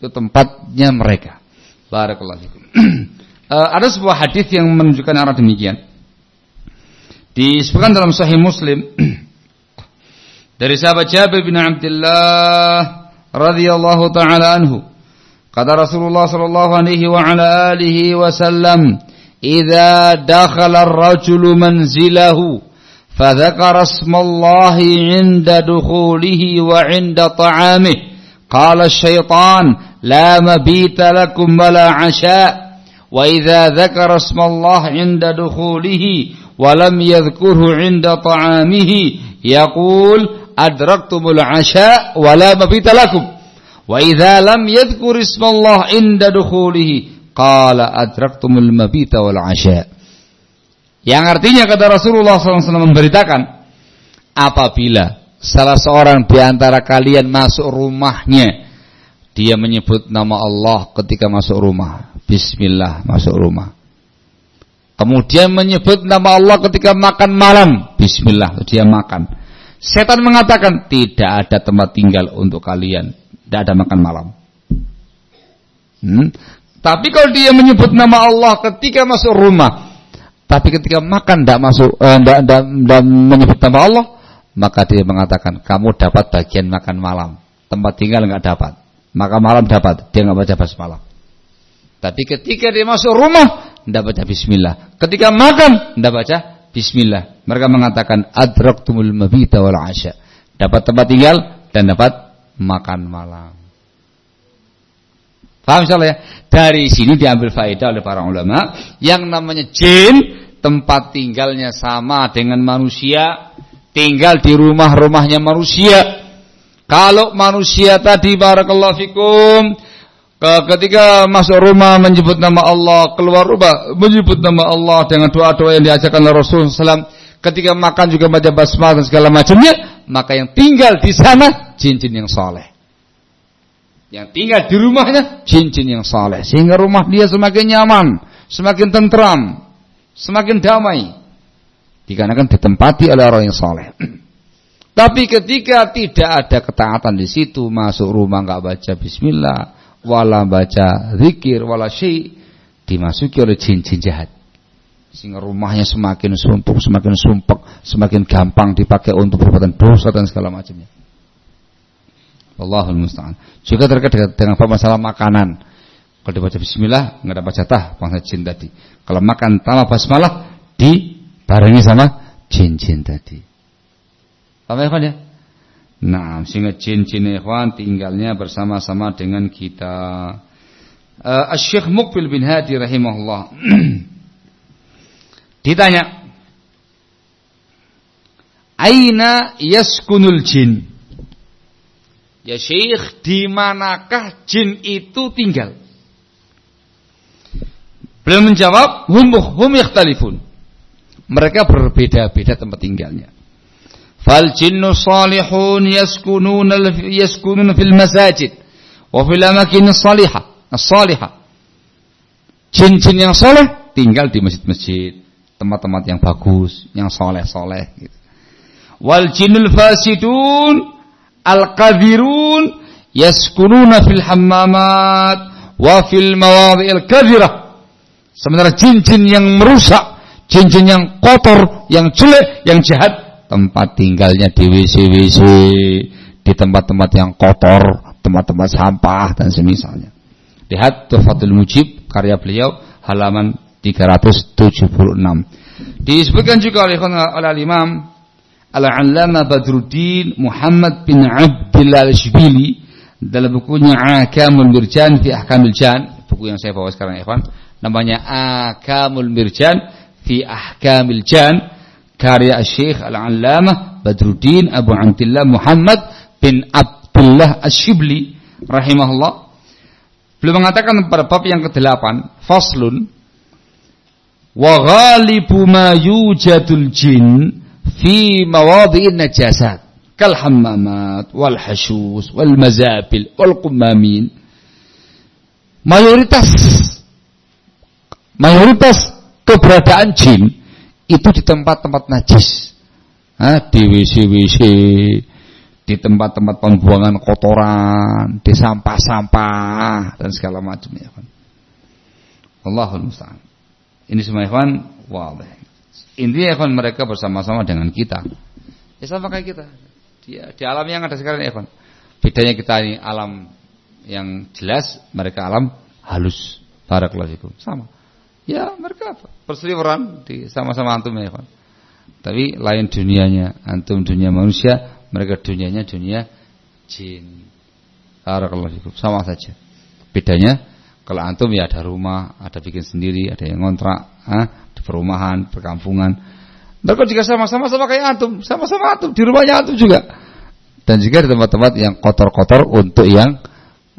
Itu tempatnya mereka. Barakallahu. <clears throat> uh, ada sebuah hadis yang menunjukkan arah demikian. Disebutkan dalam Sahih Muslim <clears throat> dari sahabat Jabir bin Abdullah radhiyallahu taala anhu kata Rasulullah sallallahu alaihi wa ala alihi wasallam idza dakhala ar-rajulu manzilahu فذكر اسم الله عند دخوله وعند طعامه قال الشيطان لا مبيت لكم ولا عشاء wa idza dzakara ismallah 'inda dukhulihi wa lam yadhkurhu 'inda ta'amihi yaqul adraktumul 'asha wa la mabita lakum. Wa idza lam yadhkur ismallah 'inda dukhulihi qala adraktumul mabita wal 'asha. Yang artinya kata Rasulullah SAW memberitakan apabila salah seorang di antara kalian masuk rumahnya dia menyebut nama Allah ketika masuk rumah. Bismillah masuk rumah. Kemudian menyebut nama Allah ketika makan malam. Bismillah dia makan. Setan mengatakan tidak ada tempat tinggal untuk kalian, tidak ada makan malam. Hmm? Tapi kalau dia menyebut nama Allah ketika masuk rumah, tapi ketika makan tidak masuk, eh, tidak, tidak menyebut nama Allah, maka dia mengatakan kamu dapat bagian makan malam, tempat tinggal nggak dapat, makan malam dapat, dia nggak baca basmalah. Tapi ketika dia masuk rumah, tidak baca Bismillah. Ketika makan, tidak baca Bismillah. Mereka mengatakan adraktumul mabita wal asya. Dapat tempat tinggal dan dapat makan malam. Paham insyaallah ya? Dari sini diambil faedah oleh para ulama yang namanya jin tempat tinggalnya sama dengan manusia, tinggal di rumah-rumahnya manusia. Kalau manusia tadi barakallahu fikum Ketika masuk rumah menyebut nama Allah, keluar rumah menyebut nama Allah dengan doa-doa yang diajarkan oleh Rasulullah SAW. Ketika makan juga baca basmalah dan segala macamnya, maka yang tinggal di sana jin-jin yang soleh. Yang tinggal di rumahnya jin-jin yang soleh, sehingga rumah dia semakin nyaman, semakin tentram, semakin damai. Dikarenakan ditempati oleh orang yang soleh. <clears throat> Tapi ketika tidak ada ketaatan di situ, masuk rumah nggak baca Bismillah, wala baca zikir wala syai dimasuki oleh jin-jin jahat sehingga rumahnya semakin sumpuk semakin sumpek semakin gampang dipakai untuk perbuatan dosa dan segala macamnya Allahul musta'an juga terkait dengan masalah makanan Kalau dibaca bismillah nggak dapat jatah bangsa jin tadi. Kalau makan tanpa basmalah dibarengi sama jin-jin tadi. Paham ya? Nah, sehingga jin-jin ikhwan tinggalnya bersama-sama dengan kita. Uh, Syekh Mukbil bin Hadi rahimahullah <clears throat> ditanya, "Aina yaskunul jin?" Ya Syekh, di manakah jin itu tinggal? Beliau menjawab, hum hum yakhtalifun. Mereka berbeda-beda tempat tinggalnya. Salihun yaskununa yaskununa fil masajid wa fil amakin salihah, as-salihah. Jin-jin yang soleh tinggal di masjid-masjid, tempat-tempat yang bagus, yang soleh-soleh. Gitu. Wal jinnul fasidun al-kadhirun yaskununa fil hammamat wa fil mawadhi'il kadhirah Sementara jin-jin yang merusak, jin-jin yang kotor, yang jelek, yang jahat, tempat tinggalnya di WC-WC, di tempat-tempat yang kotor, tempat-tempat sampah dan semisalnya. Lihat Tuhfatul Mujib karya beliau halaman 376. Disebutkan juga oleh oleh Imam Al-Allama Badruddin Muhammad bin Abdullah Al-Shibili dalam bukunya Akamul Mirjan fi Ahkamil Jan, buku yang saya bawa sekarang ikhwan namanya Akamul Mirjan fi Ahkamil Jan karya Syekh Al-Allamah Badruddin Abu Antillah Muhammad bin Abdullah Asyibli rahimahullah. Beliau mengatakan pada bab yang ke-8 faslun wa ghalibu ma yujadul jin fi mawadhi'in najasat kal hammamat wal hashus wal mazabil wal qumamin mayoritas mayoritas keberadaan jin itu di tempat-tempat najis. Nah, di WC-WC, di tempat-tempat pembuangan kotoran, di sampah-sampah dan segala macam ya kan. Allahul musta'an. Ini semua ikhwan wow. Intinya ikhwan mereka bersama-sama dengan kita. Ya sama kayak kita. Di, di alam yang ada sekarang ya ikhwan. Bedanya kita ini alam yang jelas, mereka alam halus. Barakallahu Sama. Ya mereka berseliweran di sama-sama antum ya kan. Tapi lain dunianya, antum dunia manusia, mereka dunianya dunia jin. Barakallahu Sama saja. Bedanya kalau antum ya ada rumah, ada bikin sendiri, ada yang ngontrak, ah, di perumahan, perkampungan. Mereka juga sama-sama sama kayak antum, sama-sama antum di rumahnya antum juga. Dan juga di tempat-tempat yang kotor-kotor untuk yang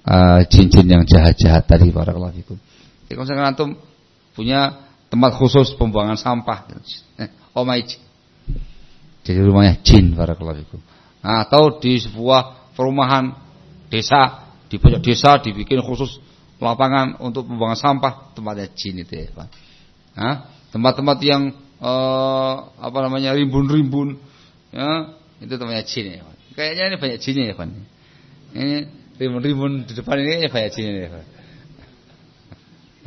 uh, jin-jin yang jahat-jahat tadi barakallahu fikum. Jadi kalau antum punya tempat khusus pembuangan sampah. Eh, omai jin. Jadi rumahnya jin para fikum. Nah, atau di sebuah perumahan desa, di pojok desa dibikin khusus lapangan untuk pembuangan sampah, tempatnya jin itu ya. Nah, tempat-tempat yang eh, apa namanya rimbun-rimbun ya, itu tempatnya jin ya. Kayaknya ini banyak jinnya ya, Pak. Ini rimbun-rimbun di depan ini banyak jinnya ya, Pak.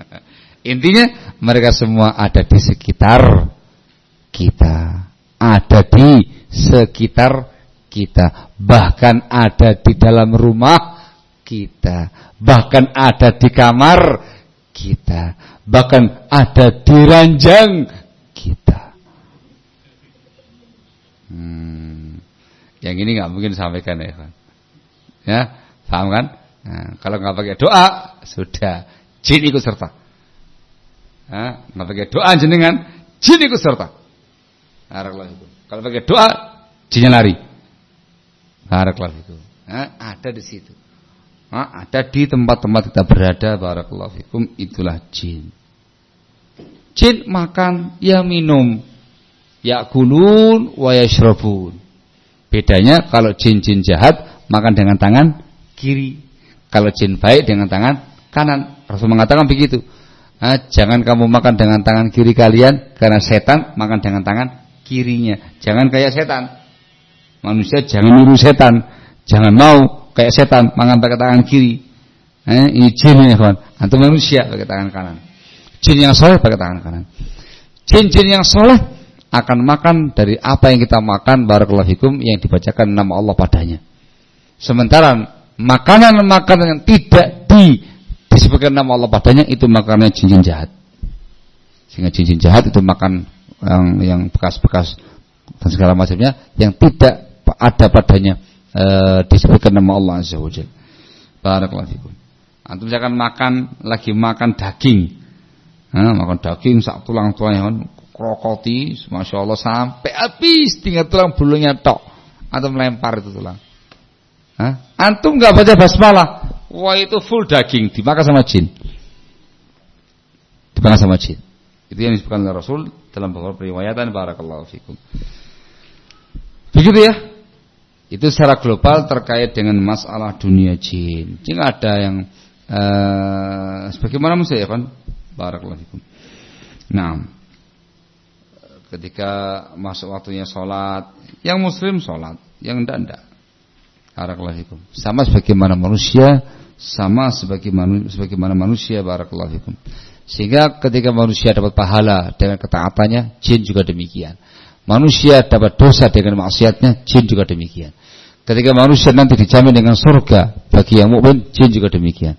<laughs> Intinya mereka semua ada di sekitar kita. Ada di sekitar kita. Bahkan ada di dalam rumah kita. Bahkan ada di kamar kita. Bahkan ada di ranjang kita. Hmm. Yang ini nggak mungkin sampaikan ya kan. Ya, paham kan? Nah, kalau nggak pakai doa, sudah jin ikut serta. Nah, pakai doa jenengan, jin ikut serta. Kalau pakai doa, jinnya lari. Barakallahu itu. Nah, ada di situ. Nah, ada di tempat-tempat kita berada barakallahu fikum itulah jin. Jin makan, ya minum. Ya kulun wa yashrabun. Bedanya kalau jin-jin jahat makan dengan tangan kiri. Kalau jin baik dengan tangan kanan. Rasul mengatakan begitu. Nah, jangan kamu makan dengan tangan kiri kalian karena setan makan dengan tangan kirinya. Jangan kayak setan. Manusia jangan niru setan. Jangan mau kayak setan makan pakai tangan kiri. Eh, ini jin ya kawan. Antum manusia pakai tangan kanan. Jin yang soleh pakai tangan kanan. Jin-jin yang soleh akan makan dari apa yang kita makan barakallahu fikum yang dibacakan nama Allah padanya. Sementara makanan-makanan yang tidak di disebutkan nama Allah padanya itu makannya jin-jin jahat. Sehingga jin-jin jahat itu makan yang yang bekas-bekas dan segala macamnya yang tidak ada padanya e, disebutkan nama Allah Azza wa Jalla. Barakallahu fikum. Antum misalkan makan lagi makan daging. Nah, makan daging sak tulang tulang krokoti, masya Allah sampai habis tinggal tulang bulunya tok. Antum melempar itu tulang. Hah? Antum nggak baca basmalah, wah itu full daging dimakan sama jin. Dimakan sama jin. Itu yang disebutkan oleh Rasul dalam beberapa riwayatan barakallahu fikum. Begitu ya? Itu secara global terkait dengan masalah dunia jin. Jika ada yang uh, sebagaimana ya kan? Barakallahu fikum. Nah, ketika masuk waktunya sholat, yang muslim sholat, yang tidak tidak. Barakallahu fikum. Sama sebagaimana manusia, sama sebagaimana sebagaimana manusia barakallahu fikum. Sehingga ketika manusia dapat pahala dengan ketaatannya, jin juga demikian. Manusia dapat dosa dengan maksiatnya, jin juga demikian. Ketika manusia nanti dijamin dengan surga bagi yang mukmin, jin juga demikian.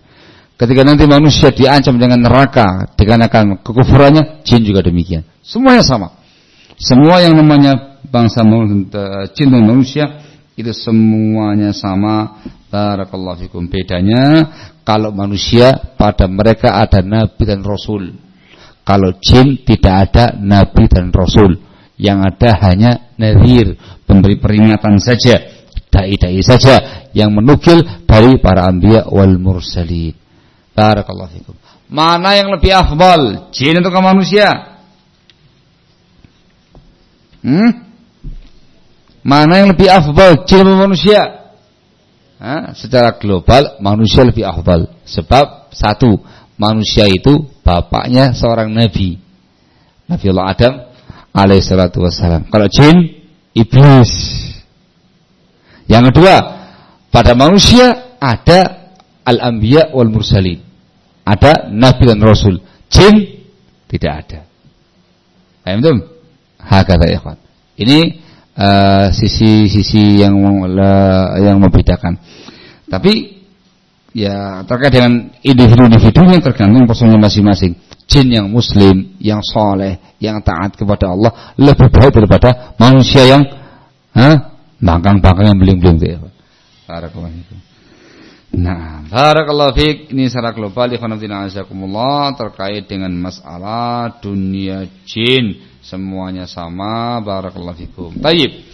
Ketika nanti manusia diancam dengan neraka dikarenakan kekufurannya, jin juga demikian. Semuanya sama. Semua yang namanya bangsa jin dan manusia itu semuanya sama. Barakallahu fikum. Bedanya kalau manusia pada mereka ada nabi dan rasul. Kalau jin tidak ada nabi dan rasul. Yang ada hanya nazir, pemberi peringatan saja, dai-dai saja yang menukil dari para anbiya wal mursalin. Barakallahu fikum. Mana yang lebih afdal, jin atau manusia? Hmm? Mana yang lebih afdal, jin atau manusia? Nah, secara global manusia lebih afdal. Sebab satu manusia itu bapaknya seorang nabi. Nabi Allah Adam alaihissalatu wassalam kalau jin iblis. Yang kedua pada manusia ada al-anbiya wal mursalin. Ada nabi dan rasul. Jin tidak ada. Paham itu? Hakata ikhwan. Ini sisi-sisi uh, yang uh, yang membedakan. Tapi ya terkait dengan individu-individunya tergantung personnya masing-masing. Jin yang muslim, yang soleh, yang taat kepada Allah lebih baik daripada manusia yang bangkang-bangkang yang beling-beling itu. Ya. Barakallahu Nah, barakallahu fiik. Ini secara global ikhwan terkait dengan masalah dunia jin semuanya sama barakallahu fikum Baik.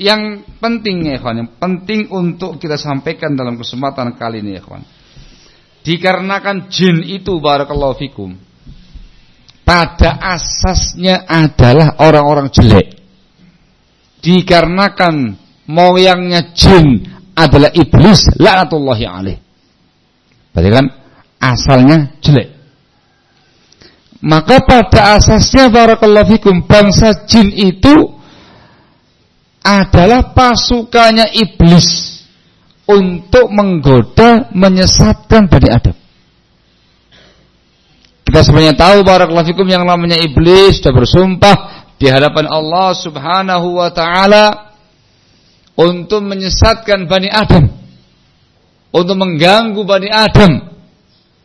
Yang penting ya ikhwan, yang penting untuk kita sampaikan dalam kesempatan kali ini ya ikhwan. Dikarenakan jin itu barakallahu fikum pada asasnya adalah orang-orang jelek. Dikarenakan moyangnya jin adalah iblis laknatullahi alaih. Berarti kan asalnya jelek. Maka pada asasnya barakallahu fikum bangsa jin itu adalah pasukannya iblis untuk menggoda, menyesatkan Bani Adam. Kita sebenarnya tahu barakallahu fikum yang namanya iblis sudah bersumpah di hadapan Allah Subhanahu wa taala untuk menyesatkan Bani Adam. Untuk mengganggu Bani Adam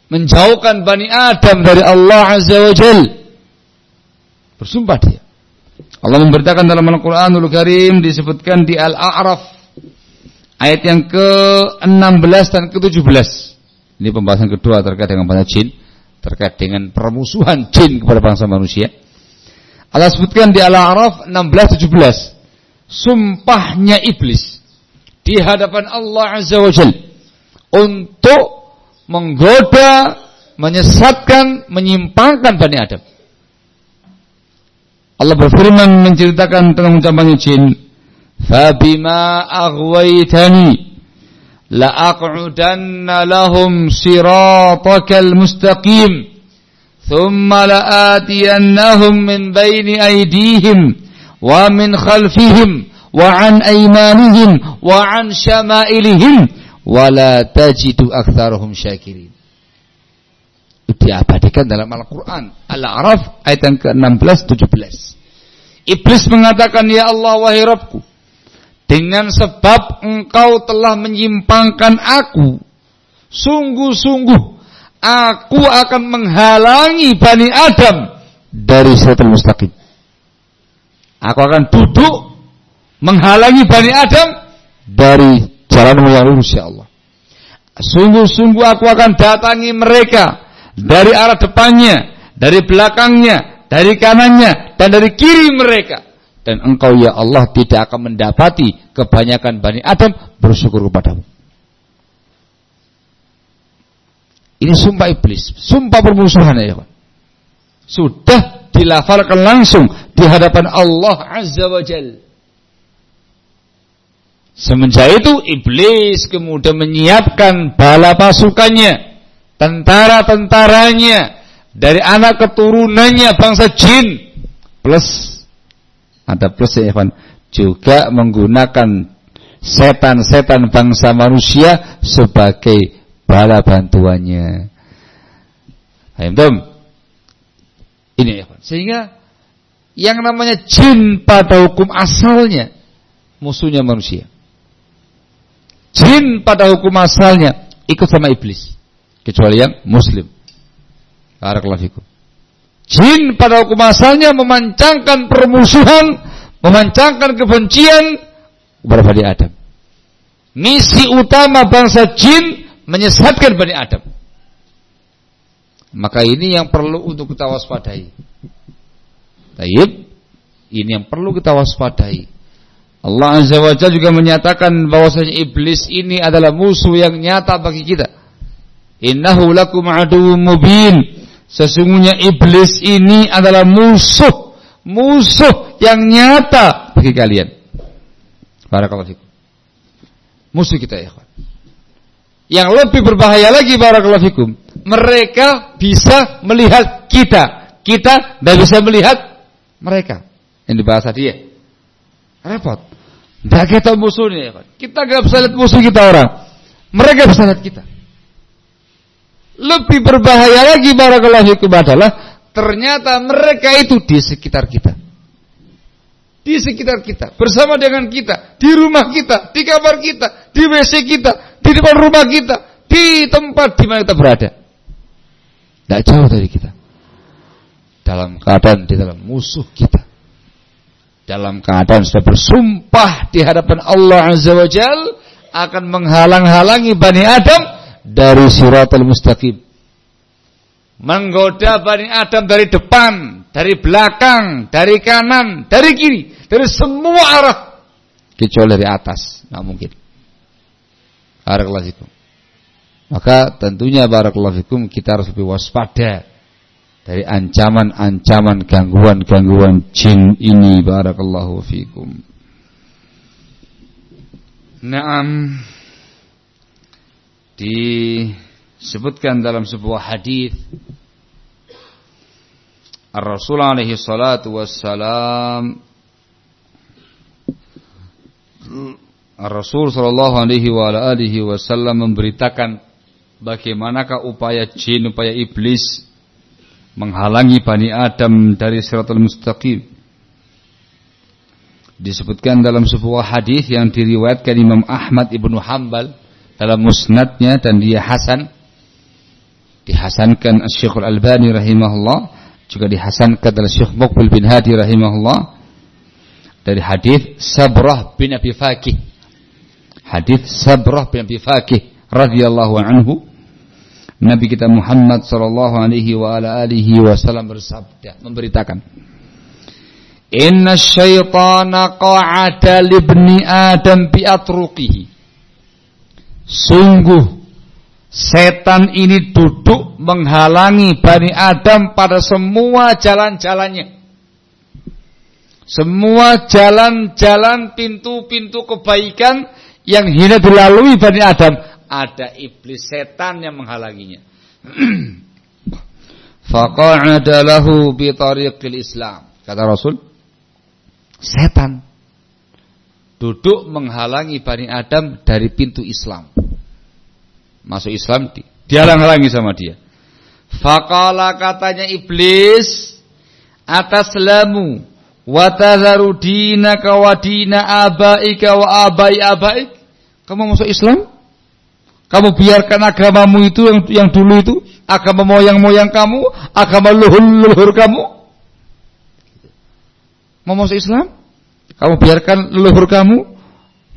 menjauhkan Bani Adam dari Allah Azza wa Jal. Bersumpah dia. Allah memberitakan dalam Al-Quranul Karim disebutkan di Al-A'raf ayat yang ke-16 dan ke-17. Ini pembahasan kedua terkait dengan bangsa jin, terkait dengan permusuhan jin kepada bangsa manusia. Allah sebutkan di Al-A'raf 16 17. Sumpahnya iblis di hadapan Allah Azza wa Jal untuk menggoda, menyesatkan, menyimpangkan Bani Adam. Allah berfirman menceritakan tentang ucapannya jin, "Fabima aghwaytani la aq'udanna lahum siratakal mustaqim." ثم لآتينهم من بين أيديهم ومن خلفهم وعن أيمانهم وعن شمائلهم wala tajidu aktsarahum syakirin. Diabadikan dalam Al-Qur'an. Al-A'raf ayat yang ke-16 17. Iblis mengatakan, "Ya Allah wahai Rabbku, dengan sebab engkau telah menyimpangkan aku, sungguh-sungguh Aku akan menghalangi Bani Adam dari siratal mustaqim. Aku akan duduk menghalangi Bani Adam dari jalan yang lurus ya Allah. Sungguh-sungguh aku akan datangi mereka dari arah depannya, dari belakangnya, dari kanannya, dan dari kiri mereka. Dan engkau ya Allah tidak akan mendapati kebanyakan Bani Adam bersyukur kepadamu. Ini sumpah iblis, sumpah permusuhan ya Pak. Sudah dilafalkan langsung di hadapan Allah Azza wa Jal. Semenjak itu iblis kemudian menyiapkan bala pasukannya, tentara-tentaranya dari anak keturunannya bangsa jin plus ada plus ya Evan juga menggunakan setan-setan bangsa manusia sebagai bala bantuannya. Paham Ini ya Sehingga yang namanya jin pada hukum asalnya musuhnya manusia. Jin pada hukum asalnya ikut sama iblis. Kecuali yang muslim. Barakallahu Jin pada hukum asalnya memancangkan permusuhan, memancangkan kebencian kepada Bani Adam. Misi utama bangsa jin menyesatkan Bani Adam. Maka ini yang perlu untuk kita waspadai. Taib, ini yang perlu kita waspadai. Allah Azza wa Jalla juga menyatakan bahwasanya iblis ini adalah musuh yang nyata bagi kita. Innahu lakum aduwwum mubin. Sesungguhnya iblis ini adalah musuh, musuh yang nyata bagi kalian. Barakallahu fikum. Musuh kita ya, Yang lebih berbahaya lagi barakallahu fikum, mereka bisa melihat kita, kita tidak bisa melihat mereka. Yang dibahas dia. Repot. Tidak kita musuhnya ya kan. Kita gak bisa lihat musuh kita orang. Mereka bisa lihat kita. Lebih berbahaya lagi barakallahu fikum adalah ternyata mereka itu di sekitar kita. Di sekitar kita, bersama dengan kita, di rumah kita, di kamar kita, di WC kita, di depan rumah kita, di tempat di mana kita berada. Tidak jauh dari kita. Dalam keadaan di dalam musuh kita dalam keadaan sudah bersumpah di hadapan Allah Azza wa Jal akan menghalang-halangi Bani Adam dari siratul mustaqim. Menggoda Bani Adam dari depan, dari belakang, dari kanan, dari kiri, dari semua arah. Kecuali dari atas, nggak mungkin. Barakallahu Maka tentunya barakallahu kita harus lebih waspada dari ancaman-ancaman gangguan-gangguan jin ini barakallahu fikum. Naam disebutkan dalam sebuah hadis Ar-Rasul alaihi salatu wassalam Ar-Rasul sallallahu alaihi wa alihi wasallam memberitakan bagaimanakah upaya jin, upaya iblis menghalangi Bani Adam dari siratul mustaqim. Disebutkan dalam sebuah hadis yang diriwayatkan Imam Ahmad ibnu Hambal dalam musnadnya dan dia hasan. Dihasankan Syekh Al-Albani rahimahullah juga dihasankan oleh Syekh Muqbil bin Hadi rahimahullah dari hadis Sabrah bin Abi Fakih hadis Sabrah bin Abi Fakih radhiyallahu anhu Nabi kita Muhammad sallallahu alaihi wa ala alihi wasallam bersabda memberitakan Inna syaitana qa'ada libni Adam bi atruqihi Sungguh setan ini duduk menghalangi Bani Adam pada semua jalan-jalannya. Semua jalan-jalan pintu-pintu kebaikan yang hina dilalui Bani Adam ada iblis setan yang menghalanginya. <clears throat> Faqa'ada lahu bi tariqil Islam. Kata Rasul, setan duduk menghalangi Bani Adam dari pintu Islam. Masuk Islam dihalang-halangi sama dia. Faqala katanya iblis atas lamu wa tadharu dinaka wa dina abaika wa abai. Kamu masuk Islam? Kamu biarkan agamamu itu yang yang dulu itu agama moyang-moyang kamu, agama leluhur-leluhur kamu. Mau masuk Islam? Kamu biarkan leluhur kamu,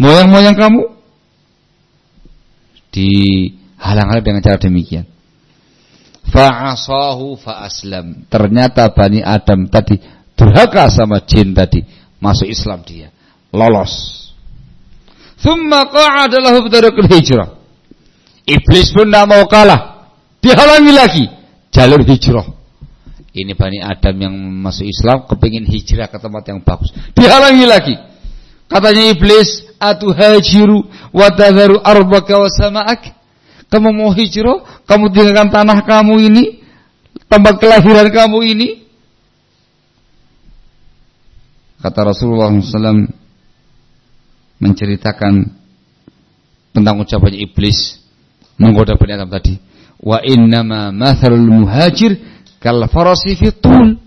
moyang-moyang kamu dihalang-halang dengan cara demikian. Fa'asahu fa'aslam. Ternyata Bani Adam tadi durhaka sama jin tadi. Masuk Islam dia. Lolos. Thumma qa'ada lahu hijrah. Iblis pun tidak mau kalah. Dihalangi lagi. Jalur hijrah. Ini Bani Adam yang masuk Islam kepingin hijrah ke tempat yang bagus. Dihalangi lagi. Katanya iblis, atuhajiru wa tadharu arbaka wa sama'ak. Kamu mau hijrah, kamu tinggalkan tanah kamu ini, tempat kelahiran kamu ini. Kata Rasulullah SAW menceritakan tentang ucapan iblis menggoda Bani Adam tadi. Wa innama mathalul muhajir kal farasi fitul.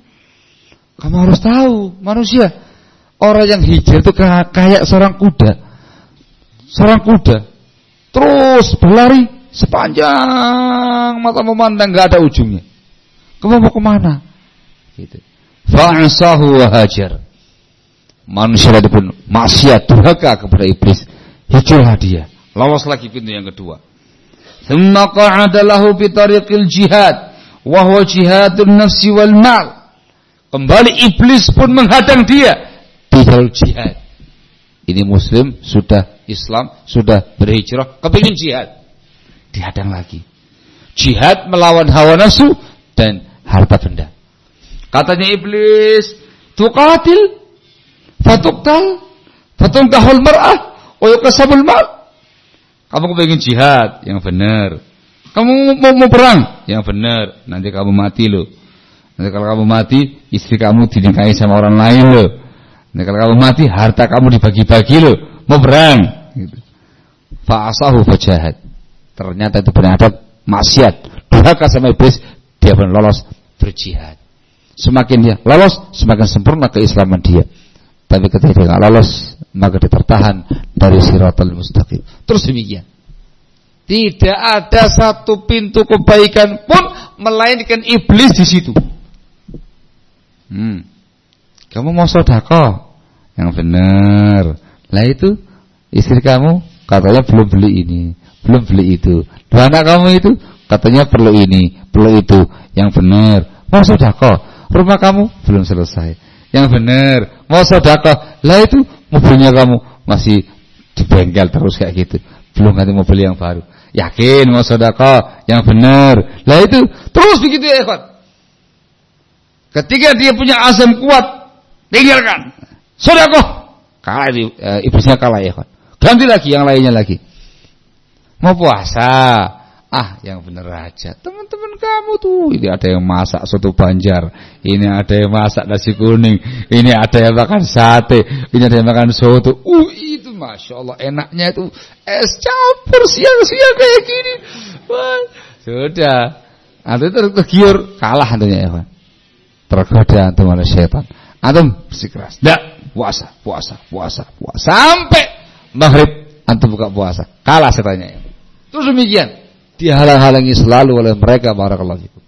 Kamu harus tahu manusia orang yang hijrah itu kayak seorang kuda. Seorang kuda terus berlari Sepanjang mata memandang nggak ada ujungnya. Kamu mau ke mana? Gitu. Fa'asahu wa hajar. Manusia tadi pun maksiat durhaka kepada iblis. Hijrah dia. Lolos lagi pintu yang kedua. Thumma qa'ada lahu bi tariqil jihad wa huwa jihadun nafsi wal mal. Kembali iblis pun menghadang dia di jalur jihad. Ini muslim sudah Islam, sudah berhijrah, kepingin jihad dihadang lagi. Jihad melawan hawa nafsu dan harta benda. Katanya iblis, tuqatil, fatuktal, fatungkahul mar'ah, wa yukasabul mal. Kamu kepengen jihad yang benar. Kamu mau, mau perang yang benar. Nanti kamu mati loh. Nanti kalau kamu mati, istri kamu dinikahi sama orang lain loh. Nanti kalau kamu mati, harta kamu dibagi-bagi loh. Mau perang. Gitu. Fa'asahu fajahat. Ternyata itu benar maksiat. Durhaka sama iblis, dia pun lolos berjihad. Semakin dia lolos, semakin sempurna keislaman dia. Tapi ketika dia nggak lolos, maka dia tertahan dari siratal mustaqim. Terus demikian. Tidak ada satu pintu kebaikan pun melainkan iblis di situ. Hmm. Kamu mau sodako? Yang benar. Lah itu istri kamu katanya belum beli ini belum beli itu. Dua anak kamu itu katanya perlu ini, perlu itu. Yang benar, mau sodako. Rumah kamu belum selesai. Yang benar, mau sodako. Lah itu mobilnya kamu masih di bengkel terus kayak gitu. Belum ganti mobil yang baru. Yakin mau sodako, yang benar. Lah itu terus begitu ya, ikhwan. Ketika dia punya azam kuat, tinggalkan. Sodako. Kalah e, iblisnya kalah ya, ikhwan. Ganti lagi yang lainnya lagi. Mau puasa. Ah, yang bener aja. Teman-teman kamu tuh, ini ada yang masak soto banjar, ini ada yang masak nasi kuning, ini ada yang makan sate, ini ada yang makan soto. Uh, itu masya Allah enaknya itu es campur siang-siang kayak gini. Wah, sudah. Itu tergiur kalah antumnya ya, Pak. Tergoda antum oleh setan. Antum bersikeras. Tidak, puasa, puasa, puasa, puasa sampai maghrib antum buka puasa. Kalah setannya ya. Terus demikian. Dihalang-halangi selalu oleh mereka barakallahu fikum.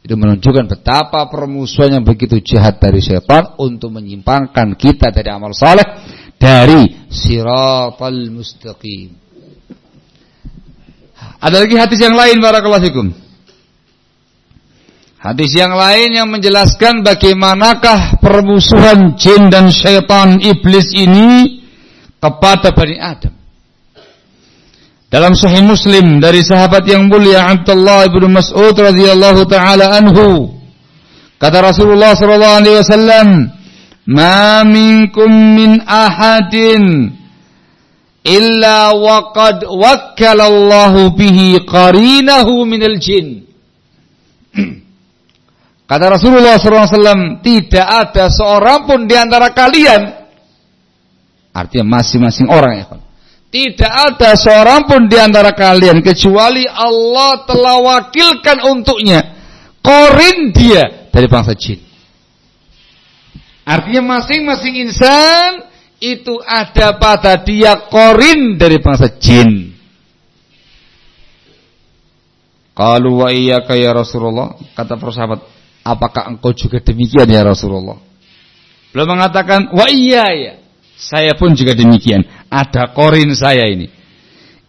Itu menunjukkan betapa permusuhan yang begitu jahat dari syaitan untuk menyimpangkan kita dari amal saleh dari siratal mustaqim. Ada lagi hadis yang lain barakallahu fikum. Hadis yang lain yang menjelaskan bagaimanakah permusuhan jin dan syaitan iblis ini kepada Bani Adam. Dalam Sahih Muslim dari sahabat yang mulia Abdullah bin Mas'ud radhiyallahu taala anhu kata Rasulullah sallallahu alaihi wasallam ma minkum min ahadin illa waqad wakkalallahu bihi qarinahu minal jin. <clears throat> Kata Rasulullah SAW, tidak ada seorang pun di antara kalian, artinya masing-masing orang ya, tidak ada seorang pun di antara kalian kecuali Allah telah wakilkan untuknya korin dia dari bangsa jin. Artinya masing-masing insan itu ada pada dia korin dari bangsa jin. Qalu wa iyyaka ya Rasulullah. Kata para sahabat, apakah engkau juga demikian ya Rasulullah? Beliau mengatakan, wa iya ya. Saya pun juga demikian. Ada korin saya ini.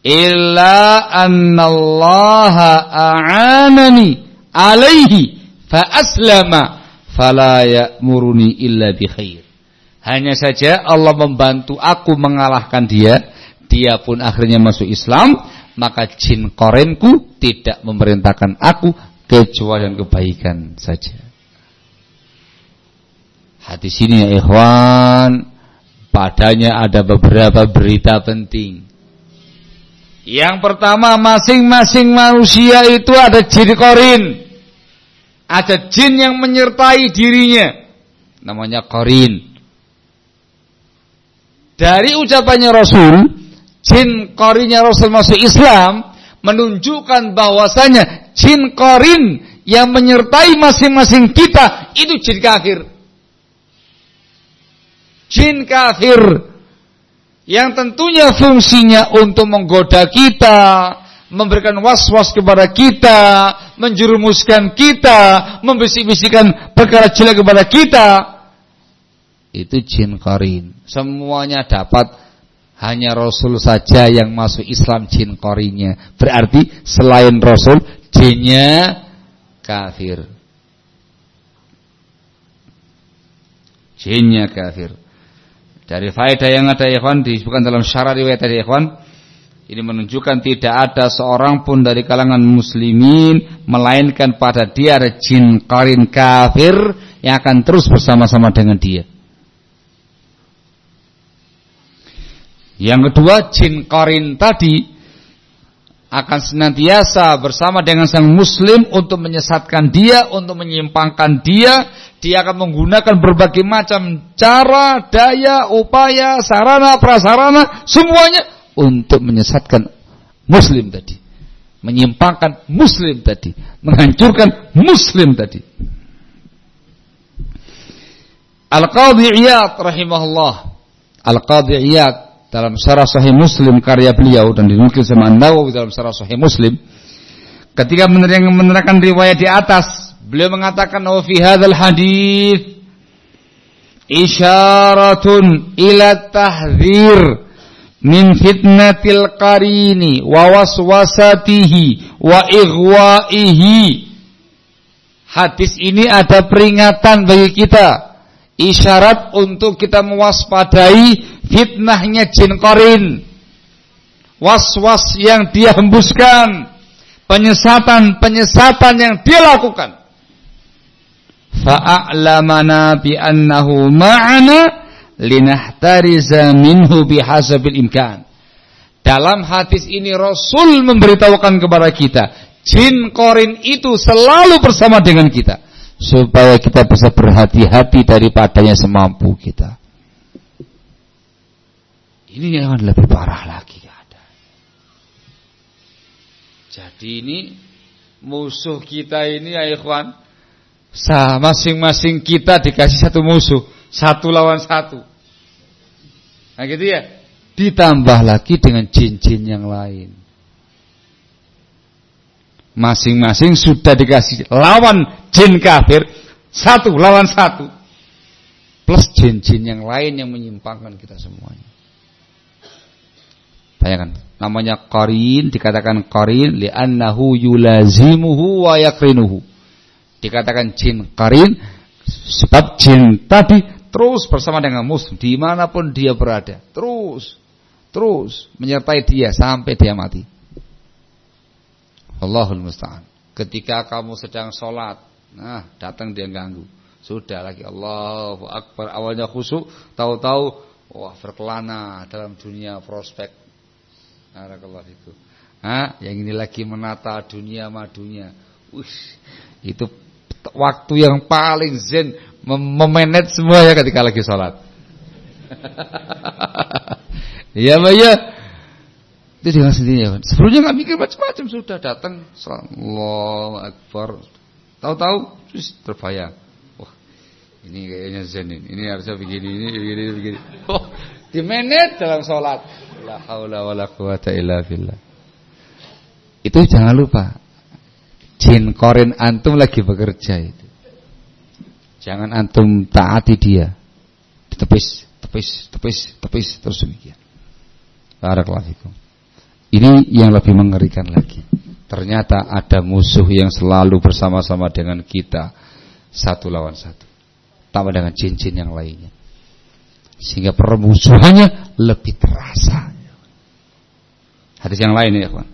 Illa annallaha a'anani alaihi fa aslama fala illa bi khair. Hanya saja Allah membantu aku mengalahkan dia, dia pun akhirnya masuk Islam maka jin korenku tidak memerintahkan aku kecuali yang kebaikan saja. Hadis ini ya ikhwan, padanya ada beberapa berita penting. Yang pertama, masing-masing manusia itu ada jin korin. Ada jin yang menyertai dirinya. Namanya korin. Dari ucapannya Rasul, jin korinnya Rasul masuk Islam menunjukkan bahwasanya jin korin yang menyertai masing-masing kita itu jin kafir. Jin kafir yang tentunya fungsinya untuk menggoda kita, memberikan was-was kepada kita, menjerumuskan kita, membisik-bisikkan perkara jelek kepada kita. Itu jin korin. Semuanya dapat hanya Rasul saja yang masuk Islam jin korinya. Berarti selain Rasul jinnya kafir. Jinnya kafir. Dari faedah yang ada ikhwan disebutkan dalam syarah riwayat dari ikhwan ini menunjukkan tidak ada seorang pun dari kalangan muslimin melainkan pada dia ada jin karin kafir yang akan terus bersama-sama dengan dia. Yang kedua, jin korin tadi akan senantiasa bersama dengan sang muslim untuk menyesatkan dia, untuk menyimpangkan dia. Dia akan menggunakan berbagai macam cara, daya, upaya, sarana, prasarana, semuanya untuk menyesatkan muslim tadi. Menyimpangkan muslim tadi. Menghancurkan muslim tadi. Al-Qadhi Iyad rahimahullah. Al-Qadhi Iyad dalam syarah sahih Muslim karya beliau dan dinukil sama An-Nawawi dalam syarah sahih Muslim ketika menerangkan riwayat di atas beliau mengatakan wa fi hadzal hadis isyaratun ila tahdzir min fitnatil qarini wa waswasatihi wa ighwaihi. Hadis ini ada peringatan bagi kita isyarat untuk kita mewaspadai fitnahnya jin korin, was-was yang dia hembuskan, penyesatan-penyesatan yang dia lakukan. Fa'a'lamana bi'annahu ma'ana linahtariza minhu bihasabil imkan. Dalam hadis ini Rasul memberitahukan kepada kita, jin korin itu selalu bersama dengan kita supaya kita bisa berhati-hati daripadanya semampu kita. Ini yang lebih parah lagi ada. Jadi ini musuh kita ini ya ikhwan, masing-masing kita dikasih satu musuh, satu lawan satu. Nah gitu ya. Ditambah lagi dengan jin-jin yang lain. Masing-masing sudah dikasih lawan jin kafir, satu lawan satu. Plus jin-jin yang lain yang menyimpangkan kita semuanya. Bayangkan, namanya qarin dikatakan qarin li'annahu yulazimuhu wa yakrinuhu. Dikatakan jin qarin sebab jin tadi terus bersama dengan muslim di mana pun dia berada, terus terus menyertai dia sampai dia mati. Allahul musta'an. Ketika kamu sedang sholat, nah datang dia ganggu. Sudah lagi Allahu Akbar awalnya khusyuk, tahu-tahu wah berkelana dalam dunia prospek Barakallahu itu. Ah, yang ini lagi menata dunia madunya. Ush, itu waktu yang paling zen mem memanage semua ya ketika lagi sholat. Iya, <laughs> Mbak ya. Itu dengan sendirinya. Sebelumnya nggak mikir macam-macam sudah datang. Allahu Akbar. Tahu-tahu terbayang. Wah, ini kayaknya zen ini. Ini harusnya begini, ini begini, begini. Oh, di manage dalam sholat. La haula wala quwata illa billah. Itu jangan lupa. Jin korin antum lagi bekerja itu. Jangan antum taati dia. Tepis, tepis, tepis, tepis terus demikian. Barakallahu fikum. Ini yang lebih mengerikan lagi. Ternyata ada musuh yang selalu bersama-sama dengan kita satu lawan satu. Tambah dengan jin-jin yang lainnya. Sehingga permusuhannya lebih terasa. Hadis yang lain ya, kawan.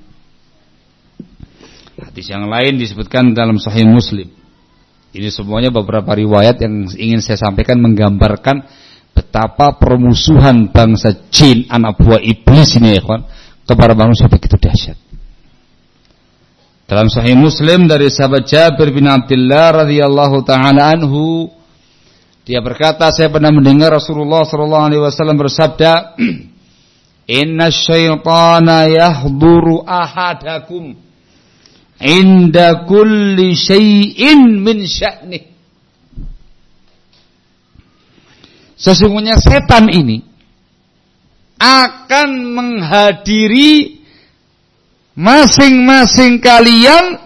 Hadis yang lain disebutkan dalam Sahih Muslim. Ini semuanya beberapa riwayat yang ingin saya sampaikan menggambarkan betapa permusuhan bangsa jin anak buah iblis ini ya kawan kepada manusia begitu dahsyat. Dalam Sahih Muslim dari sahabat Jabir bin Abdullah radhiyallahu taala anhu dia berkata saya pernah mendengar Rasulullah sallallahu alaihi wasallam bersabda <clears throat> Inna syaitana yahduru ahadakum inda kulli syai'in min sya'nih Sesungguhnya setan ini akan menghadiri masing-masing kalian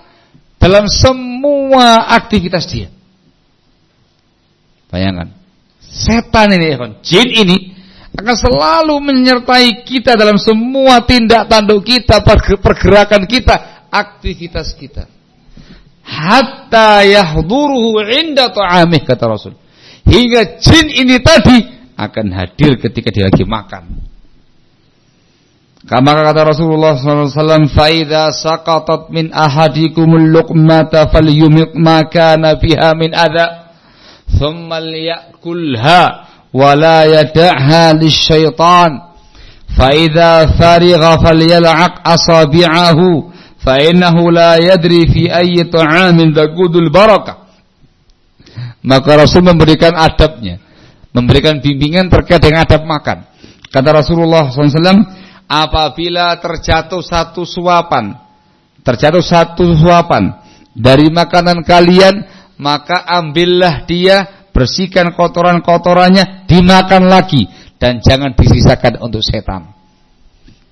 dalam semua aktivitas dia. Bayangkan, setan ini, jin ini akan selalu menyertai kita dalam semua tindak tanduk kita, pergerakan kita, aktivitas kita. Hatta yahduruhu inda ta'amih kata Rasul hingga jin ini tadi akan hadir ketika dia lagi makan. Kama kata Rasulullah SAW, "Faida saqatat min ahadikumul luqmata falyumit ma kana fiha min adha, thumma liyakulha wa la yada'ha lisyaitan. Faida farigha falyal'aq asabi'ahu, fa innahu la yadri fi ayyi ta'amin taqudul barakah." Maka Rasul memberikan adabnya, memberikan bimbingan terkait dengan adab makan. Kata Rasulullah SAW, apabila terjatuh satu suapan, terjatuh satu suapan dari makanan kalian, maka ambillah dia, bersihkan kotoran-kotorannya, dimakan lagi, dan jangan disisakan untuk setan.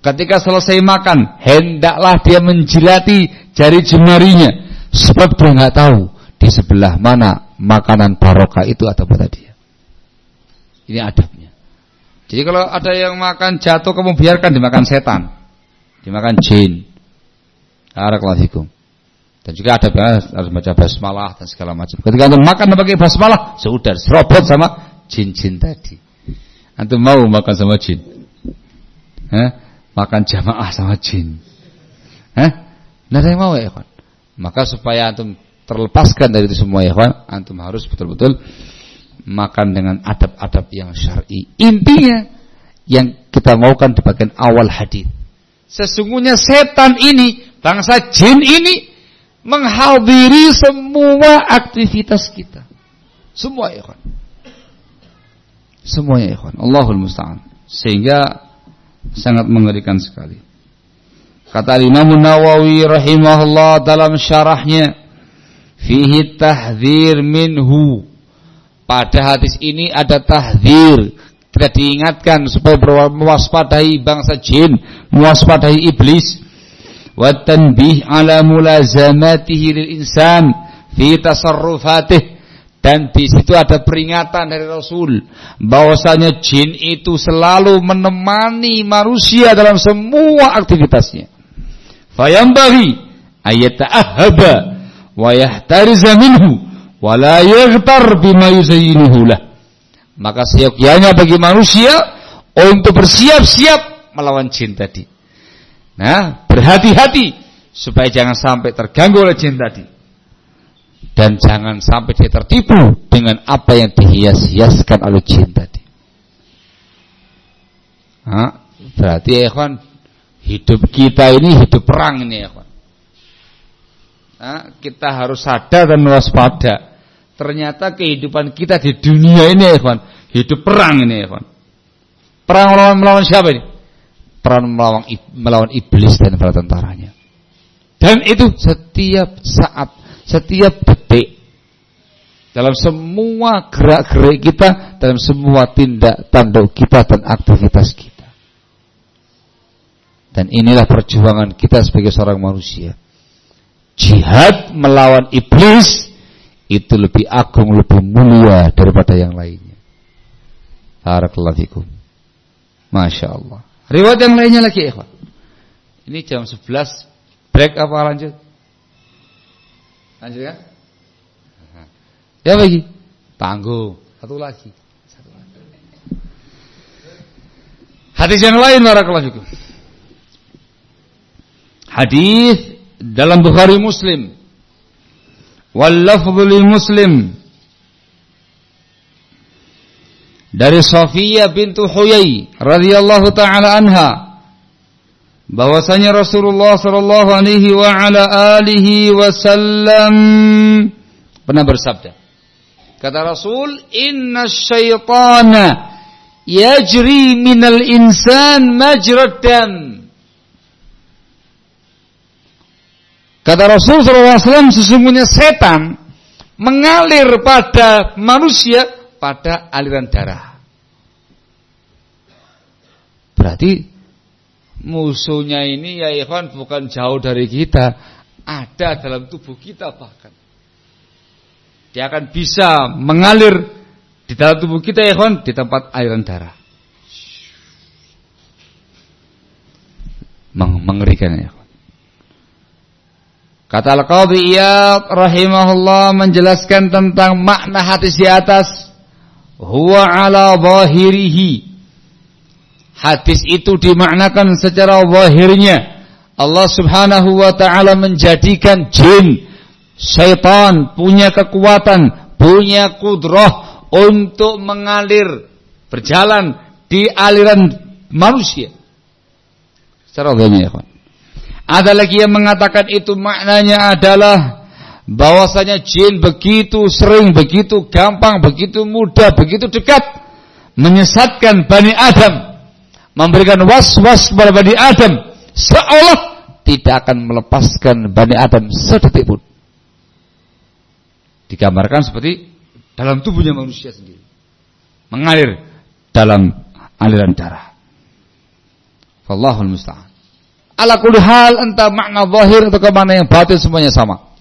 Ketika selesai makan, hendaklah dia menjilati jari jemarinya, sebab dia nggak tahu di sebelah mana makanan barokah itu atau pada dia. Ini adabnya. Jadi kalau ada yang makan jatuh kamu biarkan dimakan setan, dimakan jin. Barakallahu Dan juga ada harus baca basmalah dan segala macam. Ketika antum makan pakai basmalah, sudah serobot sama jin-jin tadi. Antum mau makan sama jin? Hah? Makan jamaah sama jin? Hah? Nggak ada yang mau ya kan? Maka supaya antum terlepaskan dari itu semua ya kawan, antum harus betul-betul makan dengan adab-adab yang syar'i. Intinya yang kita maukan di bagian awal hadis. Sesungguhnya setan ini, bangsa jin ini menghadiri semua aktivitas kita. Semua kawan. Semuanya ya kawan. Allahul musta'an. Sehingga sangat mengerikan sekali. Kata Imam Nawawi rahimahullah dalam syarahnya fihi tahdzir minhu. Pada hadis ini ada tahdzir. Kita diingatkan supaya mewaspadai bangsa jin, mewaspadai iblis. Wa tanbih ala mulazamatihi lil insan fi tasarrufatih. Dan di situ ada peringatan dari Rasul bahwasanya jin itu selalu menemani manusia dalam semua aktivitasnya. Fayambaghi ayat ahaba wa yahtariza minhu wa la yaghtar bima yuzayyinuhu lah. Maka seyogyanya bagi manusia untuk bersiap-siap melawan jin tadi. Nah, berhati-hati supaya jangan sampai terganggu oleh jin tadi. Dan jangan sampai dia tertipu dengan apa yang dihias-hiaskan oleh jin tadi. Nah, berarti ya ikhwan, hidup kita ini hidup perang ini ya kita harus sadar dan waspada. Ternyata kehidupan kita di dunia ini, kawan, hidup perang ini, kawan. Perang melawan melawan siapa ini? Perang melawan melawan iblis dan para tentaranya. Dan itu setiap saat, setiap detik dalam semua gerak-gerik kita, dalam semua tindak tanduk kita dan aktivitas kita. Dan inilah perjuangan kita sebagai seorang manusia jihad melawan iblis itu lebih agung, lebih mulia daripada yang lainnya. Barakallahu fikum. Masya Allah. Riwayat yang lainnya lagi ikhwan. Ini jam 11 break apa lanjut? Lanjut ya? Ya bagi. Tangguh. Satu lagi. Satu lagi. Hadis yang lain barakallahu fikum. Hadis dalam Bukhari Muslim. Wal lafdhu Muslim. Dari Safiyah bintu Huyai radhiyallahu taala anha. Bahwasanya Rasulullah sallallahu alaihi wa ala alihi wasallam pernah bersabda. Kata Rasul inna syaitana yajri minal insan majrad dam Kata Rasul SAW sesungguhnya setan mengalir pada manusia pada aliran darah. Berarti musuhnya ini ya Ikhwan bukan jauh dari kita, ada dalam tubuh kita bahkan. Dia akan bisa mengalir di dalam tubuh kita ya Ikhwan di tempat aliran darah. Mengerikan ya. Kata Al-Qadhi Iyad rahimahullah menjelaskan tentang makna hadis di atas huwa ala zahirihi. Hadis itu dimaknakan secara zahirnya. Allah Subhanahu wa taala menjadikan jin, syaitan punya kekuatan, punya kudrah untuk mengalir berjalan di aliran manusia. Secara zahirnya ya, ada lagi yang mengatakan itu maknanya adalah bahwasanya jin begitu sering, begitu gampang, begitu mudah, begitu dekat menyesatkan Bani Adam, memberikan was-was kepada Bani Adam, seolah tidak akan melepaskan Bani Adam sedetik pun. Digambarkan seperti dalam tubuhnya manusia sendiri. Mengalir dalam aliran darah. Allahul musta'an. Ala kulli hal entah makna zahir atau makna yang batin semuanya sama.